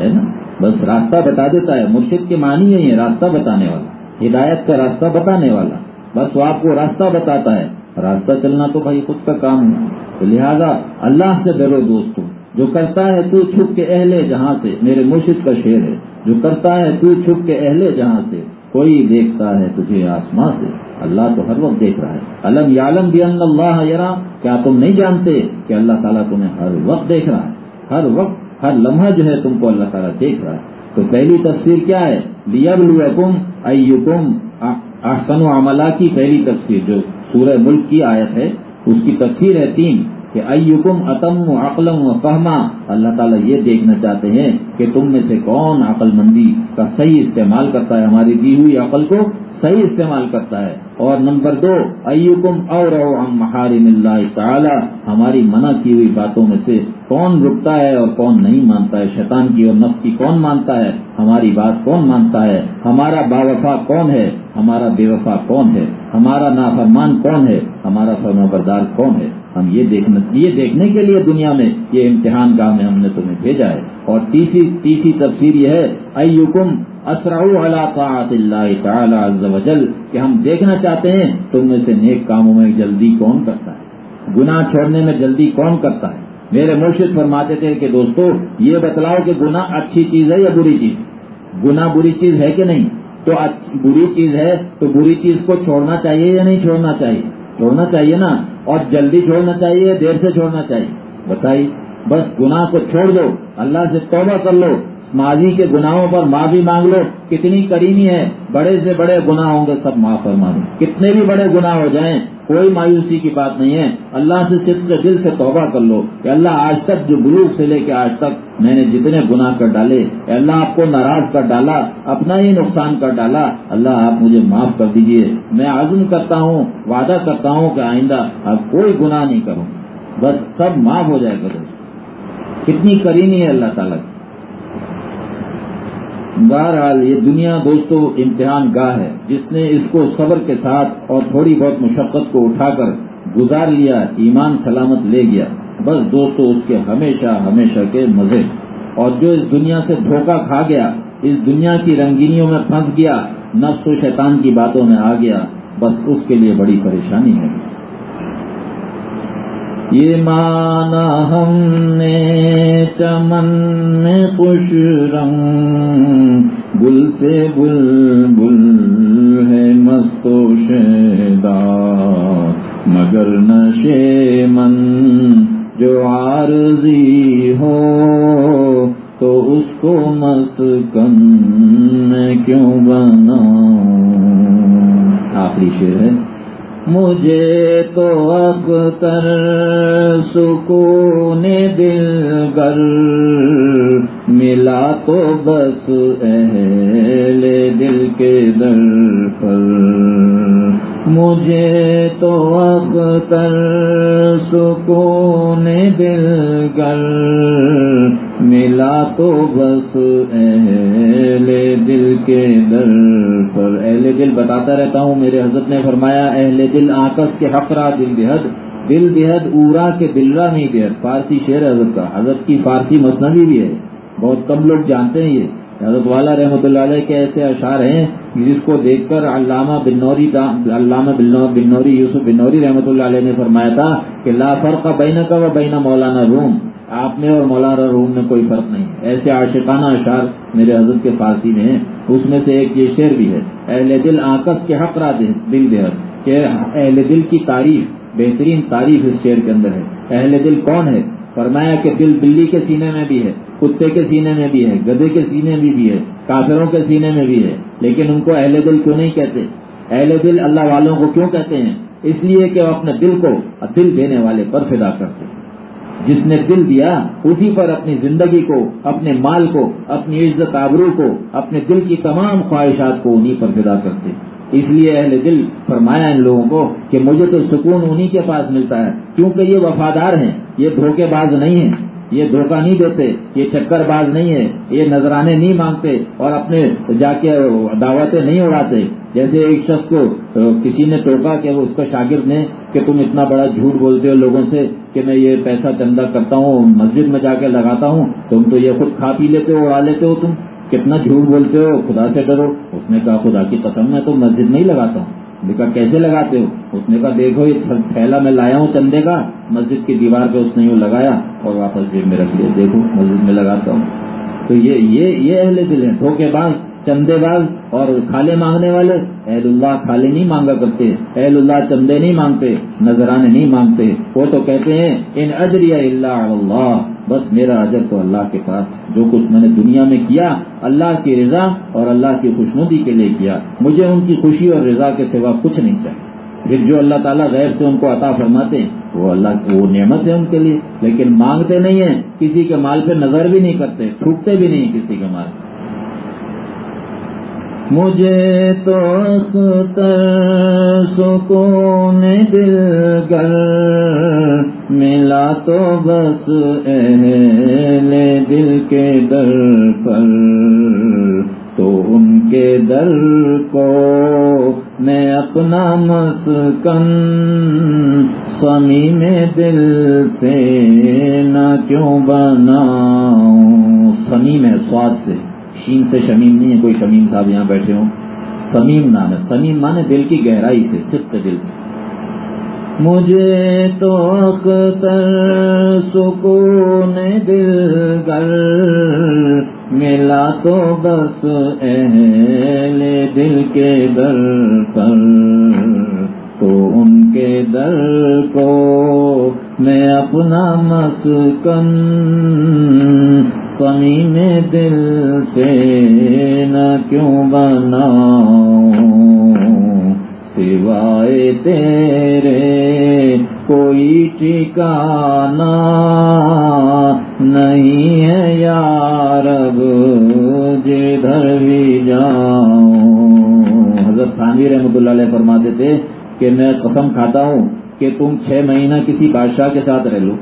Speaker 1: ہے نا؟ بس راستہ بتا دیتا ہے، مرشد کے معنی ہے، راستہ بتانے والا۔ ہدایت کا راستہ بتانے والا۔ بس وہ آپ کو راستہ بتاتا ہے۔ راستہ چلنا تو بھائی خود کا کام ہے۔ تو لہذا اللہ سے ڈرو دوستوں جو کرتا ہے تو چھپ کے اہل جہاں سے۔ میرے مرشد کا شعر ہے۔ جو کرتا ہے تو چھپ کے اہل جہاں سے۔ کوئی دیکھتا ہے تجھے آسمان سے۔ اللہ تو ہر وقت دیکھ رہا ہے۔ علم یالم بھی اللہ یرا؟ کیا تم نہیں جانتے کہ اللہ تعالیٰ تمہیں ہر وقت دیکھ رہا ہے؟ ہر وقت ہر لمحہ جو ہے تم کو اللہ تعالیٰ دیکھ رہا ہے۔ تو پہلی تفسیر کیا ہے؟ لیبلوکم ایکم احسن و عملہ کی پہلی تفسیر جو سورہ ملک کی آیت ہے، اس کی تفسیر ہے تین، کہ ایکم اتم و عقلم و فہما اللہ تعالیٰ یہ دیکھنا چاہتے ہیں کہ تم میں سے کون عقل مندی کا صحیح استعمال کرتا ہے، ہماری دی ہوئی عقل کو صحیح استعمال کرتا ہے۔ اور نمبر دو ایوکم اور محارم اللہ تعالی ہماری منع کی ہوئی باتوں میں سے کون رکتا ہے اور کون نہیں مانتا ہے؟ شیطان کی اور نفس کی کون مانتا ہے؟ ہماری بات کون مانتا ہے؟ ہمارا با وفا کون ہے؟ ہمارا بے وفا کون ہے؟ ہمارا نافرمان کون ہے؟ ہمارا فرما بردار کون ہے؟ ہم یہ دیکھنے یہ دیکھنے کے لیے دنیا میں یہ امتحان گاہ میں ہم نے تمہیں بھیجا ہے۔ اور تیسری تیسری تفسیر یہ ہے، ایوکم طاعت اللہ تعالی عز وجل، کہ ہم دیکھنا چاہتے ہیں تم میں سے نیک کاموں میں جلدی کون کرتا ہے؟ گناہ چھوڑنے میں جلدی کون کرتا ہے؟ میرے مرشد فرماتے تھے کہ دوستو، یہ بتلاؤ کہ گناہ اچھی چیز ہے یا بری چیز؟ گناہ بری چیز ہے کہ نہیں؟ تو بری چیز ہے تو بری چیز کو چھوڑنا چاہیے یا نہیں چھوڑنا چاہیے؟ چھوڑنا چاہیے نا، اور جلدی چھوڑنا چاہیے دیر سے چھوڑنا چاہیے؟ بتائیے، بس گناہ کو چھوڑ دو، اللہ سے توبہ کر لو ماضی کے گناہوں پر معافی مانگ لو، کتنی کریمی ہے، بڑے سے بڑے گناہ ہوں گے، سب معاف فرما دو کتنے بھی بڑے گناہ ہو جائیں، کوئی مایوسی کی بات نہیں ہے۔ اللہ سے صرف دل سے توبہ کر لو۔ کہ اللہ، آج تک جو بلوک سے لے کے آج تک میں نے جتنے گناہ کر ڈالے اللہ، آپ کو ناراض کر ڈالا، اپنا ہی نقصان کر ڈالا۔ اللہ، آپ مجھے معاف کر دیجیے۔ میں عزم کرتا ہوں، وعدہ کرتا ہوں کہ آئندہ اب کوئی گناہ نہیں کروں۔ بس سب معاف ہو جائے گا کتنی کریمی ہے اللہ تعالیٰ بہرحال یہ دنیا دوستو امتحان گاہ ہے۔ جس نے اس کو صبر کے ساتھ اور تھوڑی بہت مشقت کو اٹھا کر گزار لیا، ایمان سلامت لے گیا۔ بس دوستو، اس کے ہمیشہ ہمیشہ کے مزے۔ اور جو اس دنیا سے دھوکہ کھا گیا، اس دنیا کی رنگینیوں میں پھنس گیا، نفس و شیطان کی باتوں میں آ گیا۔ بس اس کے لیے بڑی پریشانی ہے۔ یہ مانا ہم نے چمن میں خوش رنگ گل سے بل بل ہے مستو شیدا مگر نشے من جو عارضی ہو تو اس کو مست کن میں کیوں بنا آخری شیر ہے مجھے تو اختر سکون دل گر ملا تو بس اہل دل کے در پر مجھے تو اختر سکون دل گر ملا تو بس اہل دل کے در پر۔ اہل دل بتاتا رہتا ہوں، میرے حضرت نے فرمایا، اہل دل آکس کے حقرا دل بےحد دل بےحد اورا کے دلرا نہیں بےحد فارسی شعر حضرت کا۔ حضرت کی فارسی مصنوعی بھی ہے۔ بہت کم لوگ جانتے ہیں یہ۔ حضرت والا رحمۃ اللہ علیہ کے ایسے اشعار ہیں جس کو دیکھ کر علامہ بنوری علامہ بنوری یوسف بنوری رحمۃ اللہ علیہ نے فرمایا تھا کہ لا فرق بین کا و بین مولانا روم۔ آپ میں اور مولانا روم میں کوئی فرق نہیں ایسے عاشقانہ اشعار میرے حضرت کے فارسی میں ہیں۔ اس میں سے ایک یہ شعر بھی ہے، اہل دل آکس کے حق را دل بےحد کہ اہل دل کی تعریف، بہترین تعریف اس شعر کے اندر ہے۔ اہل دل کون ہے؟ فرمایا کہ دل بلی کے سینے میں بھی ہے، کتے کے سینے میں بھی ہے، گدے کے سینے میں بھی ہے، کافروں کے سینے میں بھی ہے۔ لیکن ان کو اہل دل کیوں نہیں کہتے؟ اہل دل اللہ والوں کو کیوں کہتے ہیں؟ اس لیے کہ وہ اپنے دل کو دل دینے والے پر فدا کرتے ہیں۔ جس نے دل دیا، اسی پر اپنی زندگی کو، اپنے مال کو، اپنی عزت آبرو کو، اپنے دل کی تمام خواہشات کو انہیں پر فدا کرتے۔ اس لیے اہل دل فرمایا ان لوگوں کو کہ مجھے تو سکون انہیں کے پاس ملتا ہے، کیونکہ یہ وفادار ہیں، یہ دھوکے باز نہیں ہیں۔ یہ دھوکہ نہیں دیتے، یہ چکر باز نہیں ہے، یہ نذرانے نہیں مانگتے اور اپنے جا کے دعوتیں نہیں اڑاتے۔ جیسے ایک شخص کو کسی نے ٹوکا کہ اس کا شاگرد نے کہ تم اتنا بڑا جھوٹ بولتے ہو لوگوں سے کہ میں یہ پیسہ چندہ کرتا ہوں، مسجد میں جا کے لگاتا ہوں، تم تو یہ خود کھا پی لیتے ہو، اڑا لیتے ہو تم۔ کتنا جھوٹ بولتے ہو، خدا سے ڈرو۔ اس نے کہا، خدا کی قسم، میں تو مسجد میں ہی لگاتا ہوں۔ کہا، کیسے لگاتے ہو؟ اس نے کہا، دیکھو، یہ تھیلا میں لایا ہوں چندے کا، مسجد کی دیوار پہ اس نے یوں لگایا اور واپس جیب میں رکھ لیا۔ دیکھو، مسجد میں لگاتا ہوں۔ تو یہ یہ اہل دل ہیں، دھوکے باز۔ چندے باز اور کھالے مانگنے والے، اہل اللہ کھالے نہیں مانگا کرتے، اہل اللہ چندے نہیں مانگتے، نذرانے نہیں مانگتے۔ وہ تو کہتے ہیں، ان اجری اللہ اللہ. بس میرا اجر تو اللہ کے پاس جو کچھ میں نے دنیا میں کیا، اللہ کی رضا اور اللہ کی خوشنودی کے لیے کیا۔ مجھے ان کی خوشی اور رضا کے سوا کچھ نہیں چاہیے۔ پھر جو اللہ تعالیٰ غیر سے ان کو عطا فرماتے ہیں، وہ اللہ وہ نعمت ہے ان کے لیے۔ لیکن مانگتے نہیں ہیں، کسی کے مال پہ نظر بھی نہیں کرتے، ٹھوکتے بھی نہیں کسی کے مال مجھے تو سکون دل گر ملا تو بس اہل دل کے در پر تو ان کے در کو میں اپنا مسکن سمی میں دل سے نہ کیوں بناؤں، سمی میں سواد سے۔ شین سے شمیم نہیں ہے، کوئی شمیم صاحب یہاں بیٹھے ہوں۔ سمیم نام ہے۔ سمیم مانے دل کی گہرائی سے، چست دل مجھے تو اختر سکون دل گر ملا تو بس اہل دل کے در پر۔ تو ان کے در کو میں اپنا مسکن میں دل سے نہ کیوں بنا سوائے تیرے کوئی ٹھکانا نہیں ہے یار جدھر بھی جاؤں۔ حضرت خانوی رحمۃ اللہ علیہ فرماتے تھے کہ میں قسم کھاتا ہوں کہ تم چھ مہینہ کسی بادشاہ کے ساتھ رہ لو،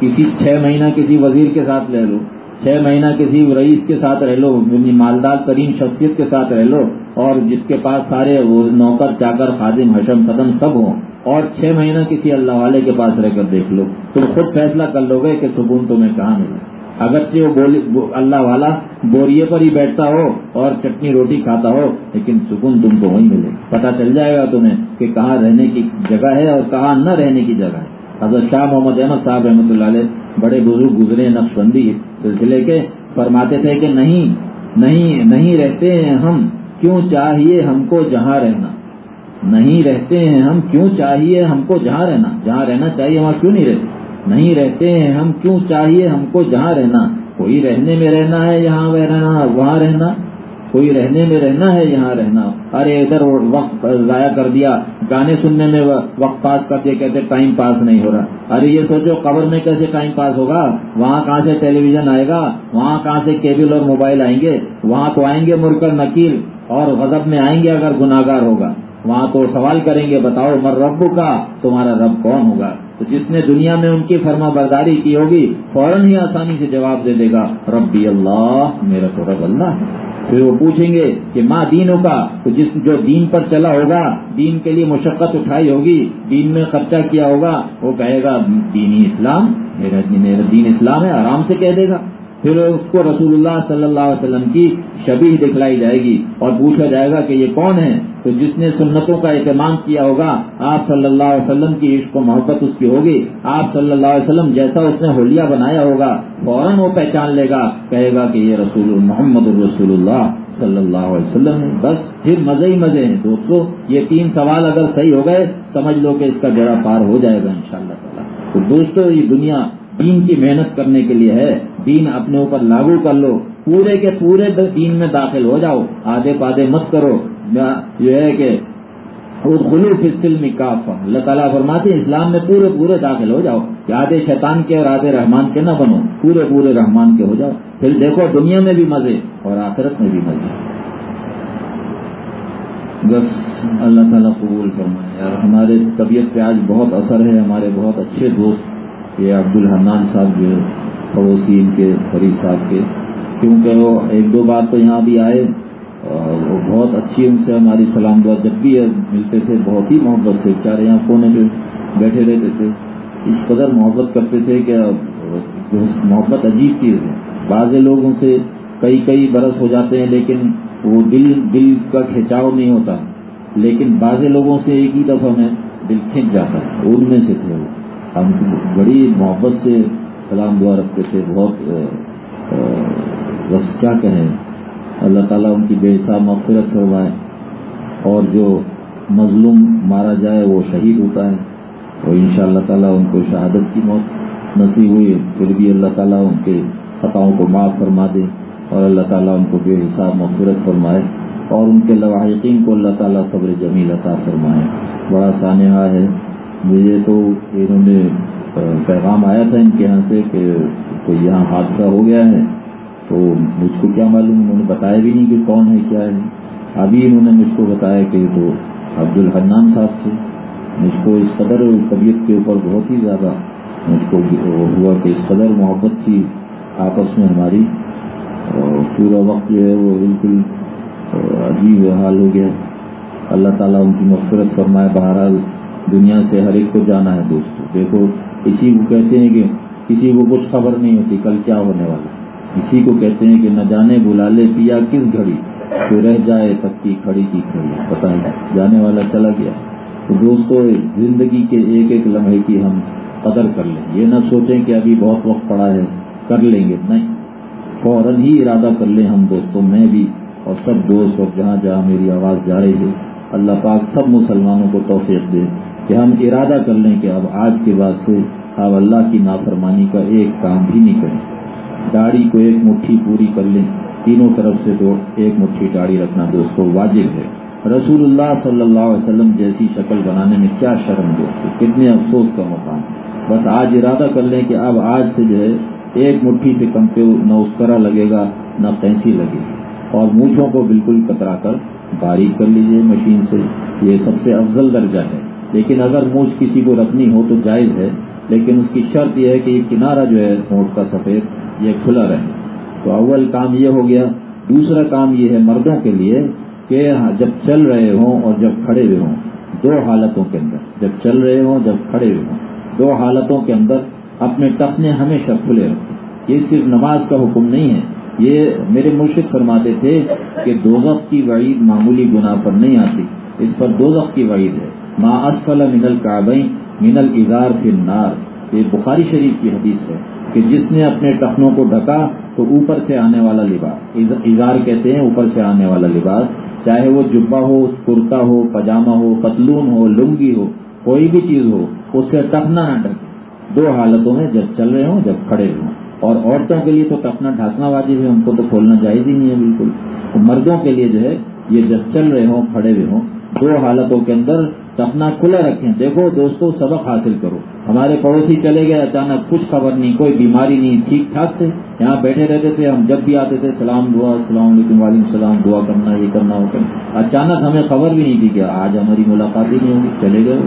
Speaker 1: کسی چھ مہینہ کسی وزیر کے ساتھ رہ لو، چھ مہینہ کسی رئیس کے ساتھ رہ لو یعنی مالدار ترین شخصیت کے ساتھ رہ لو، اور جس کے پاس سارے نوکر، چاکر، خادم، حشم، قدم سب ہوں، اور چھ مہینہ کسی اللہ والے کے پاس رہ کر دیکھ لو۔ تم خود فیصلہ کر لو گے کہ سکون تمہیں کہاں ملے اگرچہ وہ بولی اللہ والا بوریے پر ہی بیٹھتا ہو اور چٹنی روٹی کھاتا ہو، لیکن سکون تم کو وہیں ملے۔ پتا چل جائے گا تمہیں کہ کہاں رہنے کی جگہ ہے اور کہاں نہ رہنے کی جگہ ہے۔ حضرت شاہ محمد احمد صاحب رحمۃ اللہ علیہ بڑے بزرگ گزرے نقش بندی سلسلے کے، فرماتے تھے کہ نہیں نہیں نہیں رہتے ہیں ہم، کیوں چاہیے ہم کو جہاں رہنا؟ نہیں رہتے ہیں ہم، کیوں چاہیے ہم کو جہاں رہنا؟ جہاں رہنا چاہیے، وہاں کیوں نہیں رہتے؟ نہیں رہتے ہیں، ہم کیوں چاہیے؟ ہم کو جہاں رہنا، کوئی رہنے میں رہنا ہے یہاں رہنا، وہاں رہنا، کوئی رہنے میں رہنا ہے یہاں رہنا۔ ارے ادھر وقت ضائع کر دیا، گانے سننے میں وقت پاس کرتے کہتے ٹائم پاس نہیں ہو رہا۔ ارے یہ سوچو قبر میں کیسے ٹائم پاس ہوگا؟ وہاں کہاں سے ٹیلی ویژن آئے گا؟ وہاں کہاں سے کیبل اور موبائل آئیں گے؟ وہاں تو آئیں گے مرکر نکیل اور غضب میں آئیں گے اگر گناگار ہوگا۔ وہاں تو سوال کریں گے، بتاؤ، مر رب کا، تمہارا رب کون ہوگا؟ تو جس نے دنیا میں ان کی فرما برداری کی ہوگی، فوراً ہی آسانی سے جواب دے دے گا، ربی اللہ، میرا تو رب اللہ ہے۔ پھر وہ پوچھیں گے کہ ماں دینوں کا؟ تو جس جو دین پر چلا ہوگا، دین کے لیے مشقت اٹھائی ہوگی، دین میں خرچہ کیا ہوگا، وہ کہے گا، دینی اسلام، میرا دین اسلام ہے، آرام سے کہہ دے گا۔ پھر اس کو رسول اللہ صلی اللہ علیہ وسلم کی شبی دکھلائی جائے گی اور پوچھا جائے گا کہ یہ کون ہے تو جس نے سنتوں کا اہتمام کیا ہوگا، آپ صلی اللہ علیہ وسلم کی عشق و محبت اس کی ہوگی۔ آپ صلی اللہ علیہ وسلم جیسا اس نے ہولیا بنایا ہوگا، فوراً وہ پہچان لے گا، کہے گا کہ یہ رسول محمد الرسول اللہ صلی اللہ علیہ وسلم ہے بس پھر مزے ہی مزے ہیں۔ دوستو یہ تین سوال اگر صحیح ہو گئے، سمجھ لو کہ اس کا جڑا پار ہو جائے گا ان شاء اللہ تعالیٰ۔ تو دوستو، یہ دنیا دین کی محنت کرنے کے لیے ہے۔ دین اپنے اوپر لاگو کر لو۔ پورے کے پورے دین میں داخل ہو جاؤ۔ آدھے پادے مت کرو۔ یہ ہے کہ وہ خلوف میں کافا اللہ تعالیٰ فرماتے ہیں، اسلام میں پورے پورے داخل ہو جاؤ۔ کہ آدھے شیطان کے اور آدھے رحمان کے نہ بنو۔ پورے پورے رحمان کے ہو جاؤ۔ پھر دیکھو، دنیا میں بھی مزے اور آخرت میں بھی مزے۔ بس اللہ تعالیٰ قبول فرمائے۔ اور ہمارے طبیعت پہ آج بہت اثر ہے۔ ہمارے بہت اچھے دوست یہ عبد الحمان صاحب جو پڑوسی ان کے، فرید صاحب کے، کیونکہ وہ ایک دو بار تو یہاں بھی آئے وہ بہت اچھی ان سے ہماری سلام دعا جب بھی ملتے تھے، بہت ہی محبت سے چارے یہاں کونے پہ بیٹھے رہتے تھے۔ اس قدر محبت کرتے تھے کہ محبت عجیب چیز ہے۔ بعض لوگوں سے کئی کئی برس ہو جاتے ہیں، لیکن وہ دل دل کا کھینچاؤ نہیں ہوتا۔ لیکن بعض لوگوں سے ایک ہی دفعہ میں دل کھینچ جاتا ہے، ان میں سے تھے وہ۔ ہم بڑی محبت سے سلام دعا رکھتے تھے، بہت بس کیا کہیں؟ اللہ تعالیٰ ان کی بے حساب مغفرت کروائے اور جو مظلوم مارا جائے وہ شہید ہوتا ہے اور ان شاء اللہ تعالیٰ ان کو شہادت کی موت نصیب ہوئی، پھر بھی اللہ تعالیٰ ان کے خطاؤں کو معاف فرما دے اور اللہ تعالیٰ ان کو بے حساب مغفرت فرمائے اور ان کے لواحقین کو اللہ تعالیٰ صبر جمیل عطا فرمائے۔ بڑا سانحہ ہے۔ مجھے تو انہوں نے پیغام آیا تھا ان کے یہاں سے کہ کوئی یہاں حادثہ ہو گیا ہے، تو مجھ کو کیا معلوم؟ انہوں نے بتایا بھی نہیں کہ کون ہے، کیا ہے۔ ابھی انہوں نے مجھ کو بتایا کہ تو عبد الحنان صاحب تھے۔ مجھ کو اس قدر طبیعت کے اوپر بہت ہی زیادہ مجھ کو ہوا کہ اس قدر محبت تھی آپس میں ہماری۔ اور پورا وقت جو ہے وہ بالکل عجیب حال ہو گیا۔ اللہ تعالیٰ ان کی مغفرت فرمائے۔ بہرحال دنیا سے ہر ایک کو جانا ہے دوستوں دیکھو کسی کو کہتے ہیں کہ کسی کو کچھ خبر نہیں ہوتی کل کیا ہونے والا۔ اسی کو کہتے ہیں کہ نہ جانے بلا لے پیا کس گھڑی۔ تو رہ جائے تب کی کھڑی کی کھڑی۔ پتہ ہے، جانے والا چلا گیا۔ تو دوستو، زندگی کے ایک ایک لمحے کی ہم قدر کر لیں۔ یہ نہ سوچیں کہ ابھی بہت وقت پڑا ہے، کر لیں گے۔ نہیں، فوراً ہی ارادہ کر لیں ہم دوستوں میں بھی اور سب دوست اور جہاں جہاں میری آواز جا رہی ہے۔ اللہ پاک سب مسلمانوں کو توفیق دے۔ کہ ہم ارادہ کر لیں کہ اب آج کے بعد سے اب اللہ کی نافرمانی کا ایک کام بھی نہیں کریں۔ داڑھی کو ایک مٹھی پوری کر لیں۔ تینوں طرف سے تو ایک مٹھی داڑھی رکھنا دوستو واجب ہے۔ رسول اللہ صلی اللہ علیہ وسلم جیسی شکل بنانے میں کیا شرم دوستو، کتنے افسوس کا مقام۔ بس آج ارادہ کر لیں کہ اب آج سے جو ہے، ایک مٹھی سے کم پہ نہ اسکرا لگے گا، نہ پینسی لگے گی۔ اور مونچھوں کو بالکل کترا کر باریک کر لیجیے مشین سے۔ یہ سب سے افضل درجہ ہے۔ لیکن اگر مونچھ کسی کو رکھنی ہو تو جائز ہے، لیکن اس کی شرط یہ ہے کہ یہ کنارہ جو ہے نوٹ کا سفید، یہ کھلا رہے۔ تو اول کام یہ ہو گیا۔ دوسرا کام یہ ہے مردوں کے لیے کہ ہاں، جب چل رہے ہوں اور جب کھڑے ہوئے ہوں، دو حالتوں کے اندر۔ جب چل رہے ہوں، جب کھڑے ہوئے ہوں۔ دو حالتوں کے اندر اپنے ٹپنے ہمیشہ کھلے رکھیں۔ یہ صرف نماز کا حکم نہیں ہے۔ یہ میرے مرشد فرماتے تھے کہ دوزخ کی وعید معمولی گناہ پر نہیں آتی۔ اس پر دوزخ کی وعید ہے۔ ما اسفل من الکعبین من الزار فی النار. یہ بخاری شریف کی حدیث ہے کہ جس نے اپنے ٹخنوں کو ڈھکا تو اوپر سے آنے والا لباس اظہار کہتے ہیں اوپر سے آنے والا لباس، چاہے وہ جبا ہو، کرتا ہو پاجامہ ہو، پتلون ہو، لنگی ہو، کوئی بھی چیز ہو، اس سے ٹکنا نہ ڈھکے۔ دو حالتوں میں جب چل رہے ہوں، جب کھڑے ہوں۔ اور عورتوں کے لیے تو ٹکنا ڈھانکنا واجب ہے، ان کو تو کھولنا جائز ہی نہیں ہے، بالکل۔ مردوں کے لیے جو ہے، یہ جب چل رہے ہوں، کھڑے ہوئے ہوں، دو حالتوں کے اندر اپنا کھلا رکھیں۔ دیکھو دوستوں سبق حاصل کرو۔ ہمارے پڑوسی چلے گئے، اچانک کچھ خبر نہیں، کوئی بیماری نہیں، ٹھیک ٹھاک تھے۔ یہاں بیٹھے رہتے تھے، ہم جب بھی آتے تھے، سلام دعا، السلام علیکم وعلیکم السلام، دعا کرنا، یہ کرنا، وہ کرنا۔ اچانک ہمیں خبر بھی نہیں تھی کہ آج ہماری ملاقات ہی نہیں ہوگی، چلے گئے۔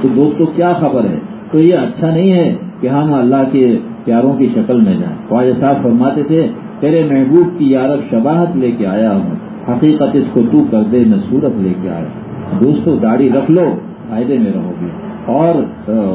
Speaker 1: تو دوستوں کیا خبر ہے؟ تو یہ اچھا نہیں ہے کہ ہم اللہ کے پیاروں کی شکل میں جائیں۔ خواجہ صاحب فرماتے تھے، تیرے محبوب کی یارب شباہت لے کے آیا ہوں، حقیقت اس کو تو کر دے میں صورت لے کے آیا۔ دوستو داڑھی رکھ لو، فائدے میں رہو گے اور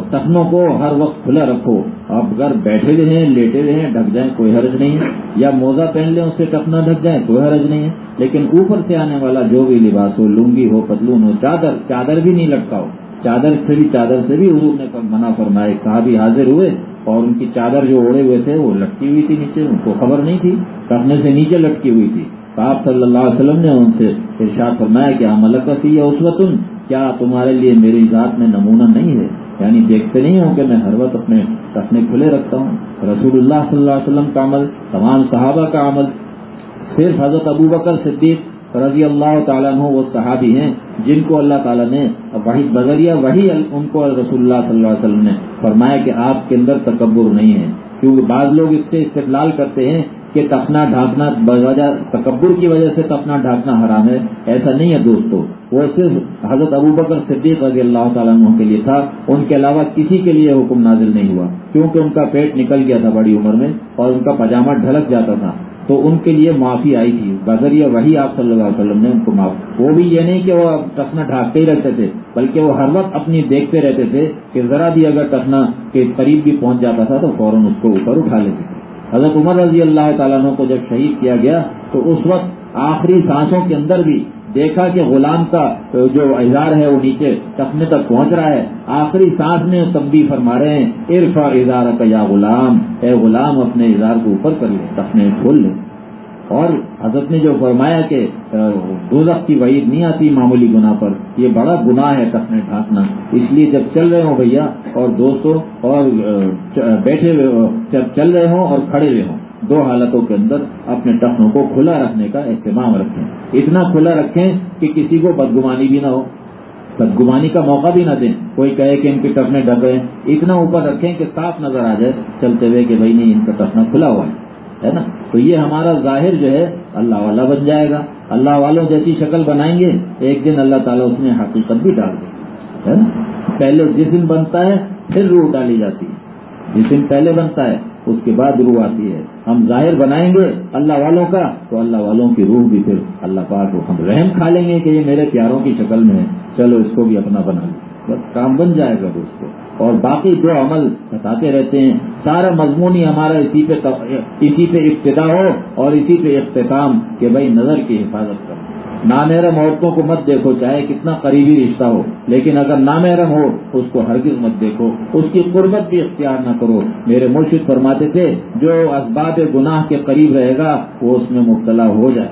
Speaker 1: تخنوں کو ہر وقت کھلا رکھو۔ آپ اگر بیٹھے ہوئے ہیں لیٹے ہوئے ہیں ڈھک جائیں، کوئی حرج نہیں۔ ہے یا موزہ پہن لیں، اس سے ٹکنا ڈھک جائیں، کوئی حرج نہیں۔ ہے لیکن اوپر سے آنے والا جو بھی لباس ہو، لنگی ہو، پتلون ہو، چادر چادر بھی نہیں لٹکاؤ۔ چادر سے بھی، چادر سے بھی حضور نے منع فرمائے کہا بھی حاضر ہوئے اور ان کی چادر جو اوڑے ہوئے تھے، وہ لٹکی ہوئی تھی نیچے، ان کو خبر نہیں تھی۔ ٹکنے سے نیچے لٹکی ہوئی تھی۔ آپ صلی اللہ علیہ وسلم نے ان سے ارشاد فرمایا کہ عمل یا اس کیا تمہارے لیے میری ذات میں نمونہ نہیں ہے؟ یعنی دیکھتے نہیں ہوں کہ میں ہر وقت اپنے اپنے کھلے رکھتا ہوں۔ رسول اللہ صلی اللہ علیہ وسلم کا عمل، تمام صحابہ کا عمل۔ صرف حضرت ابو بکر صدیق رضی اللہ تعالیٰ عنہ وہ صحابی ہیں جن کو اللہ تعالیٰ نے وہی بذریعہ، وہی ان کو رسول اللہ صلی اللہ علیہ وسلم نے فرمایا کہ آپ کے اندر تکبر نہیں ہے۔ کیونکہ بعض لوگ اس سے استقلال کرتے ہیں کہ تپنا ڈھانکنا بوجہ تکبر کی وجہ سے تپنا ڈھانکنا حرام ہے، ایسا نہیں ہے دوستو۔ وہ صرف حضرت ابو بکر صدیق رضی اللہ تعالیٰ عنہ کے لیے تھا، ان کے علاوہ کسی کے لیے حکم نازل نہیں ہوا، کیونکہ ان کا پیٹ نکل گیا تھا بڑی عمر میں اور ان کا پاجامہ ڈھلک جاتا تھا۔ تو ان کے لیے معافی آئی تھی۔ بذریعہ وہی آپ صلی اللہ علیہ وسلم نے ان کو معاف۔ وہ بھی یہ نہیں کہ وہ ٹکنا ڈھانکتے ہی رہتے تھے، بلکہ وہ ہر وقت اپنی دیکھتے رہتے تھے کہ ذرا بھی اگر ٹکنا کے قریب بھی پہنچ جاتا تھا تو فوراً اس کو اوپر اٹھا لیتے تھے۔ حضرت عمر رضی اللہ تعالیٰ عنہ کو جب شہید کیا گیا تو اس وقت آخری سانسوں کے اندر بھی دیکھا کہ غلام کا جو اظہار ہے وہ نیچے تخنے تک پہنچ رہا ہے۔ آخری سانس میں تمبی فرما رہے ہیں عرفا اظہار کا یا غلام، اے غلام اپنے اظہار کو اوپر کر لے، تخنے کھول لے۔ اور حضرت نے جو فرمایا کہ دوزخ کی وعید نہیں آتی معمولی گناہ پر، یہ بڑا گناہ ہے ٹکنے ڈھانکنا۔ اس لیے جب چل رہے ہوں بھیا اور دوستوں اور بیٹھے ہوئے جب چل رہے ہوں اور کھڑے ہوئے ہوں، دو حالتوں کے اندر اپنے ٹخنوں کو کھلا رکھنے کا اہتمام رکھیں۔ اتنا کھلا رکھیں کہ کسی کو بدگمانی بھی نہ ہو۔ بدگمانی کا موقع بھی نہ دیں۔ کوئی کہے کہ ان کے ٹخنے ڈھک رہے ہیں۔ اتنا اوپر رکھیں کہ صاف نظر آ جائے چلتے ہوئے کہ بھائی نہیں، ان کا ٹخنا کھلا ہوا ہے۔ ہے نا؟ تو یہ ہمارا ظاہر جو ہے اللہ والا بن جائے گا۔ اللہ والوں جیسی شکل بنائیں گے، ایک دن اللہ تعالیٰ اس میں حقیقت بھی ڈال دے ہے نا؟ پہلے جسم بنتا ہے، پھر روح ڈالی جاتی ہے۔ جسم پہلے بنتا ہے، اس کے بعد روح آتی ہے۔ ہم ظاہر بنائیں گے اللہ والوں کا، تو اللہ والوں کی روح بھی پھر اللہ پاک ہم رحم کھا لیں گے کہ یہ میرے پیاروں کی شکل میں ہے۔ چلو اس کو بھی اپنا بنا لیں۔ بس کام بن جائے گا دوستوں اور باقی جو عمل بتاتے رہتے ہیں، سارا مضمون ہی ہمارا اسی پہ اسی پہ ابتدا ہو اور اسی پہ اختتام کہ بھائی نظر کی حفاظت کرو۔ نامحرم عورتوں کو مت دیکھو، چاہے کتنا قریبی رشتہ ہو، لیکن اگر نامحرم ہو، اس کو ہرگز مت دیکھو۔ اس کی قربت بھی اختیار نہ کرو۔ میرے مرشد فرماتے تھے، جو اسباب گناہ کے قریب رہے گا، وہ اس میں مبتلا ہو جائے۔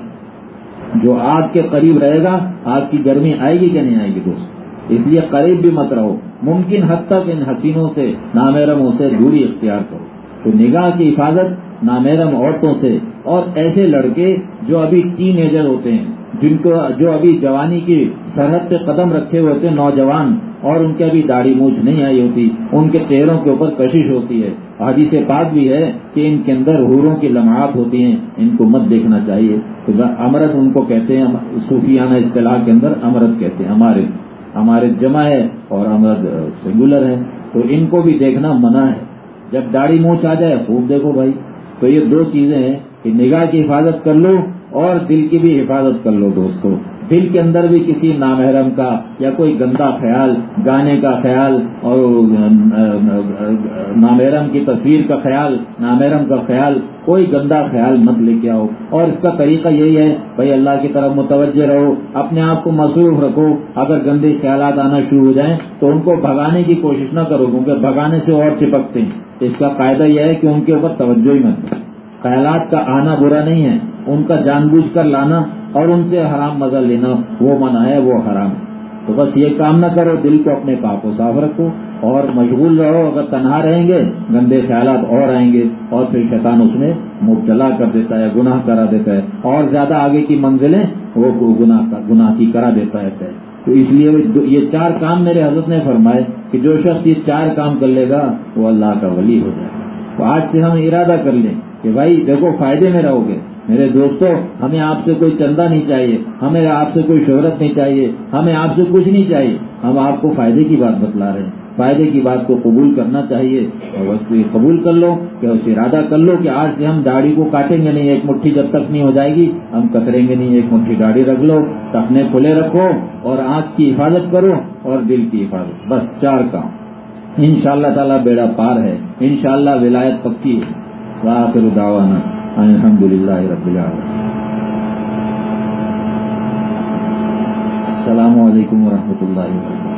Speaker 1: جو آگ کے قریب رہے گا، آگ کی گرمی آئے گی کہ نہیں آئے گی دوست؟ اس لیے قریب بھی مت رہو۔ ممکن حد تک ان حسینوں سے نامحرموں سے دوری اختیار کرو۔ تو نگاہ کی حفاظت نامحرم عورتوں سے اور ایسے لڑکے جو ابھی ٹین ایجر ہوتے ہیں، جن کو جو ابھی جوانی کی سرحد پہ قدم رکھے ہوئے ہوتے نوجوان اور ان کے ابھی داڑھی مونچھ نہیں آئی ہوتی، ان کے چہروں کے اوپر کشش ہوتی ہے۔ حادی سے بات بھی ہے کہ ان کے اندر حوروں کی لمحات ہوتی ہیں، ان کو مت دیکھنا چاہیے۔ تو امرت ان کو کہتے ہیں، صوفیانہ اصطلاح کے اندر امرت کہتے ہیں، ہمارے۔ ہمارے جمع ہے اور ہمارا سنگولر ہے تو ان کو بھی دیکھنا منع ہے۔ جب داڑھی مونچھ آ جائے، خوب دیکھو بھائی۔ تو یہ دو چیزیں ہیں کہ نگاہ کی حفاظت کر لو اور دل کی بھی حفاظت کر لو دوستو۔ دل کے اندر بھی کسی نامحرم کا یا کوئی گندا خیال، گانے کا خیال اور نامحرم کی تصویر کا خیال، نامحرم کا خیال، کوئی گندا خیال مت لے کے آؤ۔ اور اس کا طریقہ یہی ہے، بھائی اللہ کی طرف متوجہ رہو، اپنے آپ کو مصروف رکھو۔ اگر گندے خیالات آنا شروع ہو جائیں تو ان کو بھگانے کی کوشش نہ کرو، کیونکہ بھگانے سے اور چپکتے ہیں۔ اس کا فائدہ یہ ہے کہ ان کے اوپر توجہ ہی مت خیالات کا آنا برا نہیں ہے۔ ان کا جان بوجھ کر لانا اور ان سے حرام مزہ لینا، وہ منع ہے، وہ حرام ہے۔ تو بس یہ کام نہ کرو، دل کو اپنے پاپ کو صاف رکھو اور مشغول رہو۔ اگر تنہا رہیں گے، گندے خیالات اور آئیں گے اور پھر شیطان اس میں مبتلا کر دیتا ہے، گناہ کرا دیتا ہے۔ اور زیادہ آگے کی منزلیں، وہ گناہ گناہ کی کرا دیتا ہے۔ تو اس لیے یہ چار کام میرے حضرت نے فرمائے کہ جو شخص یہ چار کام کر لے گا، وہ اللہ کا ولی ہو جائے گا۔ تو آج سے ہم ارادہ کر لیں۔ کہ بھائی دیکھو فائدے میں رہو گے۔ میرے دوستو، ہمیں آپ سے کوئی چندہ نہیں چاہیے۔ ہمیں آپ سے کوئی شہرت نہیں چاہیے۔ ہمیں آپ سے کچھ نہیں چاہیے۔ ہم آپ کو فائدے کی بات بتلا رہے ہیں۔ فائدے کی بات کو قبول کرنا چاہیے۔ اور بس یہ قبول کر لو کہ اسے ارادہ کر لو کہ آج سے ہم داڑھی کو کاٹیں گے نہیں، ایک مٹھی جب تک نہیں ہو جائے گی، ہم کتریں گے نہیں، ایک مٹھی داڑھی رکھ لو ٹکنے کھلے رکھو اور آنکھ کی حفاظت کرو اور دل کی حفاظت۔ بس چار کام۔ ان شاء اللہ تعالیٰ بیڑا پار ہے۔ ان شاء اللہ ولایت پکی ہے۔ وآخر دعوانا الحمد للہ رب العالمين. السلام علیکم ورحمۃ اللہ وبرکاتہ